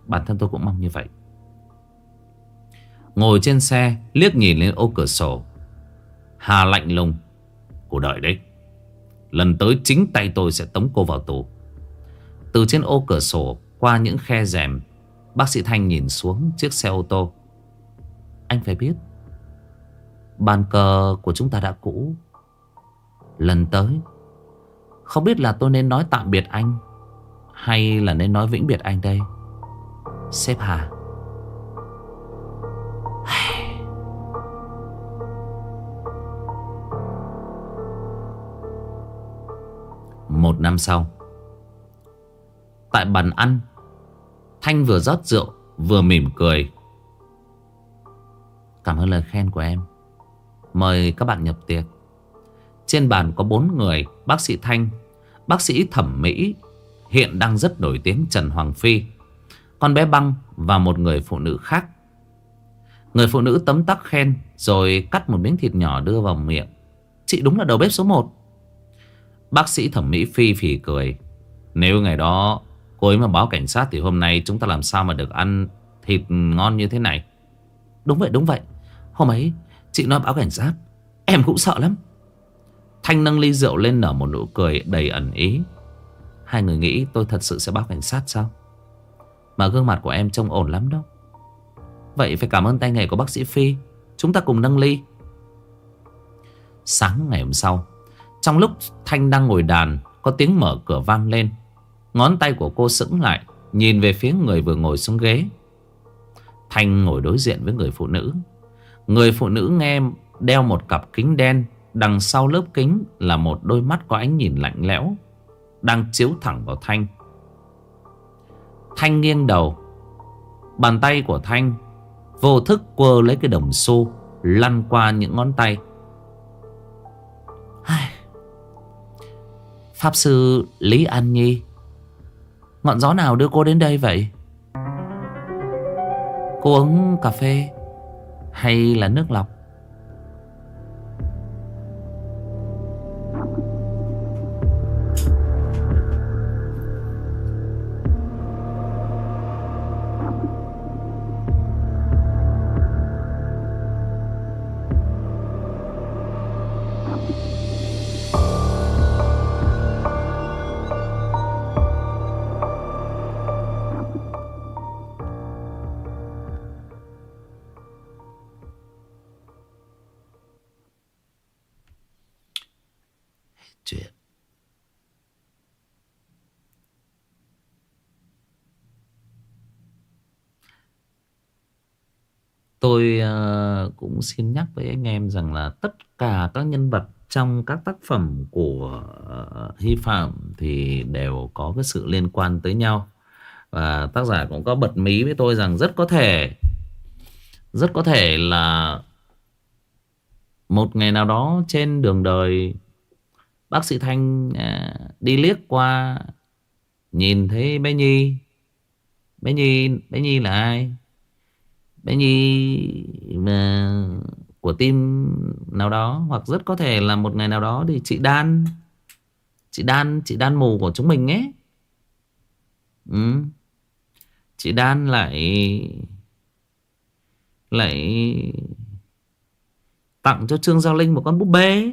Bản thân tôi cũng mong như vậy. Ngồi trên xe, Liếc nhìn lên ô cửa sổ. Hà lạnh lùng. Cô đợi đấy. Lần tới chính tay tôi sẽ tống cô vào tù. Từ trên ô cửa sổ, Qua những khe rèm, Bác sĩ Thanh nhìn xuống chiếc xe ô tô. Anh phải biết, Bàn cờ của chúng ta đã cũ. Lần tới, Không biết là tôi nên nói tạm biệt anh, Hay là nên nói vĩnh biệt anh đây? Sếp Hà. Một năm sau, Tại bàn ăn, Thanh vừa rót rượu, Vừa mỉm cười. Cảm ơn lời khen của em. Mời các bạn nhập tiệc. Trên bàn có bốn người, Bác sĩ Thanh, Bác sĩ thẩm mỹ, Hiện đang rất nổi tiếng Trần Hoàng Phi, Con bé băng và một người phụ nữ khác. Người phụ nữ tấm tắc khen, Rồi cắt một miếng thịt nhỏ đưa vào miệng. Chị đúng là đầu bếp số 1 Bác sĩ thẩm mỹ phi phì cười. Nếu ngày đó cô ấy mà báo cảnh sát Thì hôm nay chúng ta làm sao mà được ăn thịt ngon như thế này? Đúng vậy đúng vậy. Hôm ấy chị nói báo cảnh sát, Em cũng sợ lắm. Thanh nâng ly rượu lên nở một nụ cười đầy ẩn ý. Hai người nghĩ tôi thật sự sẽ báo cảnh sát sao? Mà gương mặt của em trông ổn lắm đâu Vậy phải cảm ơn tay nghề của bác sĩ Phi. Chúng ta cùng nâng ly. Sáng ngày hôm sau, trong lúc Thanh đang ngồi đàn, Có tiếng mở cửa vang lên. Ngón tay của cô sững lại, Nhìn về phía người vừa ngồi xuống ghế. Thanh ngồi đối diện với người phụ nữ. Người phụ nữ nghe, đeo một cặp kính đen, Đằng sau lớp kính là một đôi mắt có ánh nhìn lạnh lẽo, Đang chiếu thẳng vào Thanh. Thanh nghiêng đầu. Bàn tay của Thanh Vô thức quơ lấy cái đồng xu, Lăn qua những ngón tay. Pháp sư Lý An Nhi, Ngọn gió nào đưa cô đến đây vậy? Cô uống cà phê Hay là nước lọc? Tôi ờ, cũng xin nhắc với anh em rằng là tất cả các nhân vật trong các tác phẩm của ờ, Hy Phạm thì đều có cái sự liên quan tới nhau. Và tác giả cũng có bật mí với tôi rằng rất có thể rất có thể là một ngày nào đó trên đường đời bác sĩ Thanh ờ, đi liếc qua nhìn thấy bé Nhi. Bé Nhi, bé Nhi là ai? Bé Nhi mà của team nào đó, hoặc rất có thể là một ngày nào đó thì chị Đan chị Đan chị Đan mù của chúng mình ấy ừ. chị Đan lại lại tặng cho Trương Giao Linh một con búp bê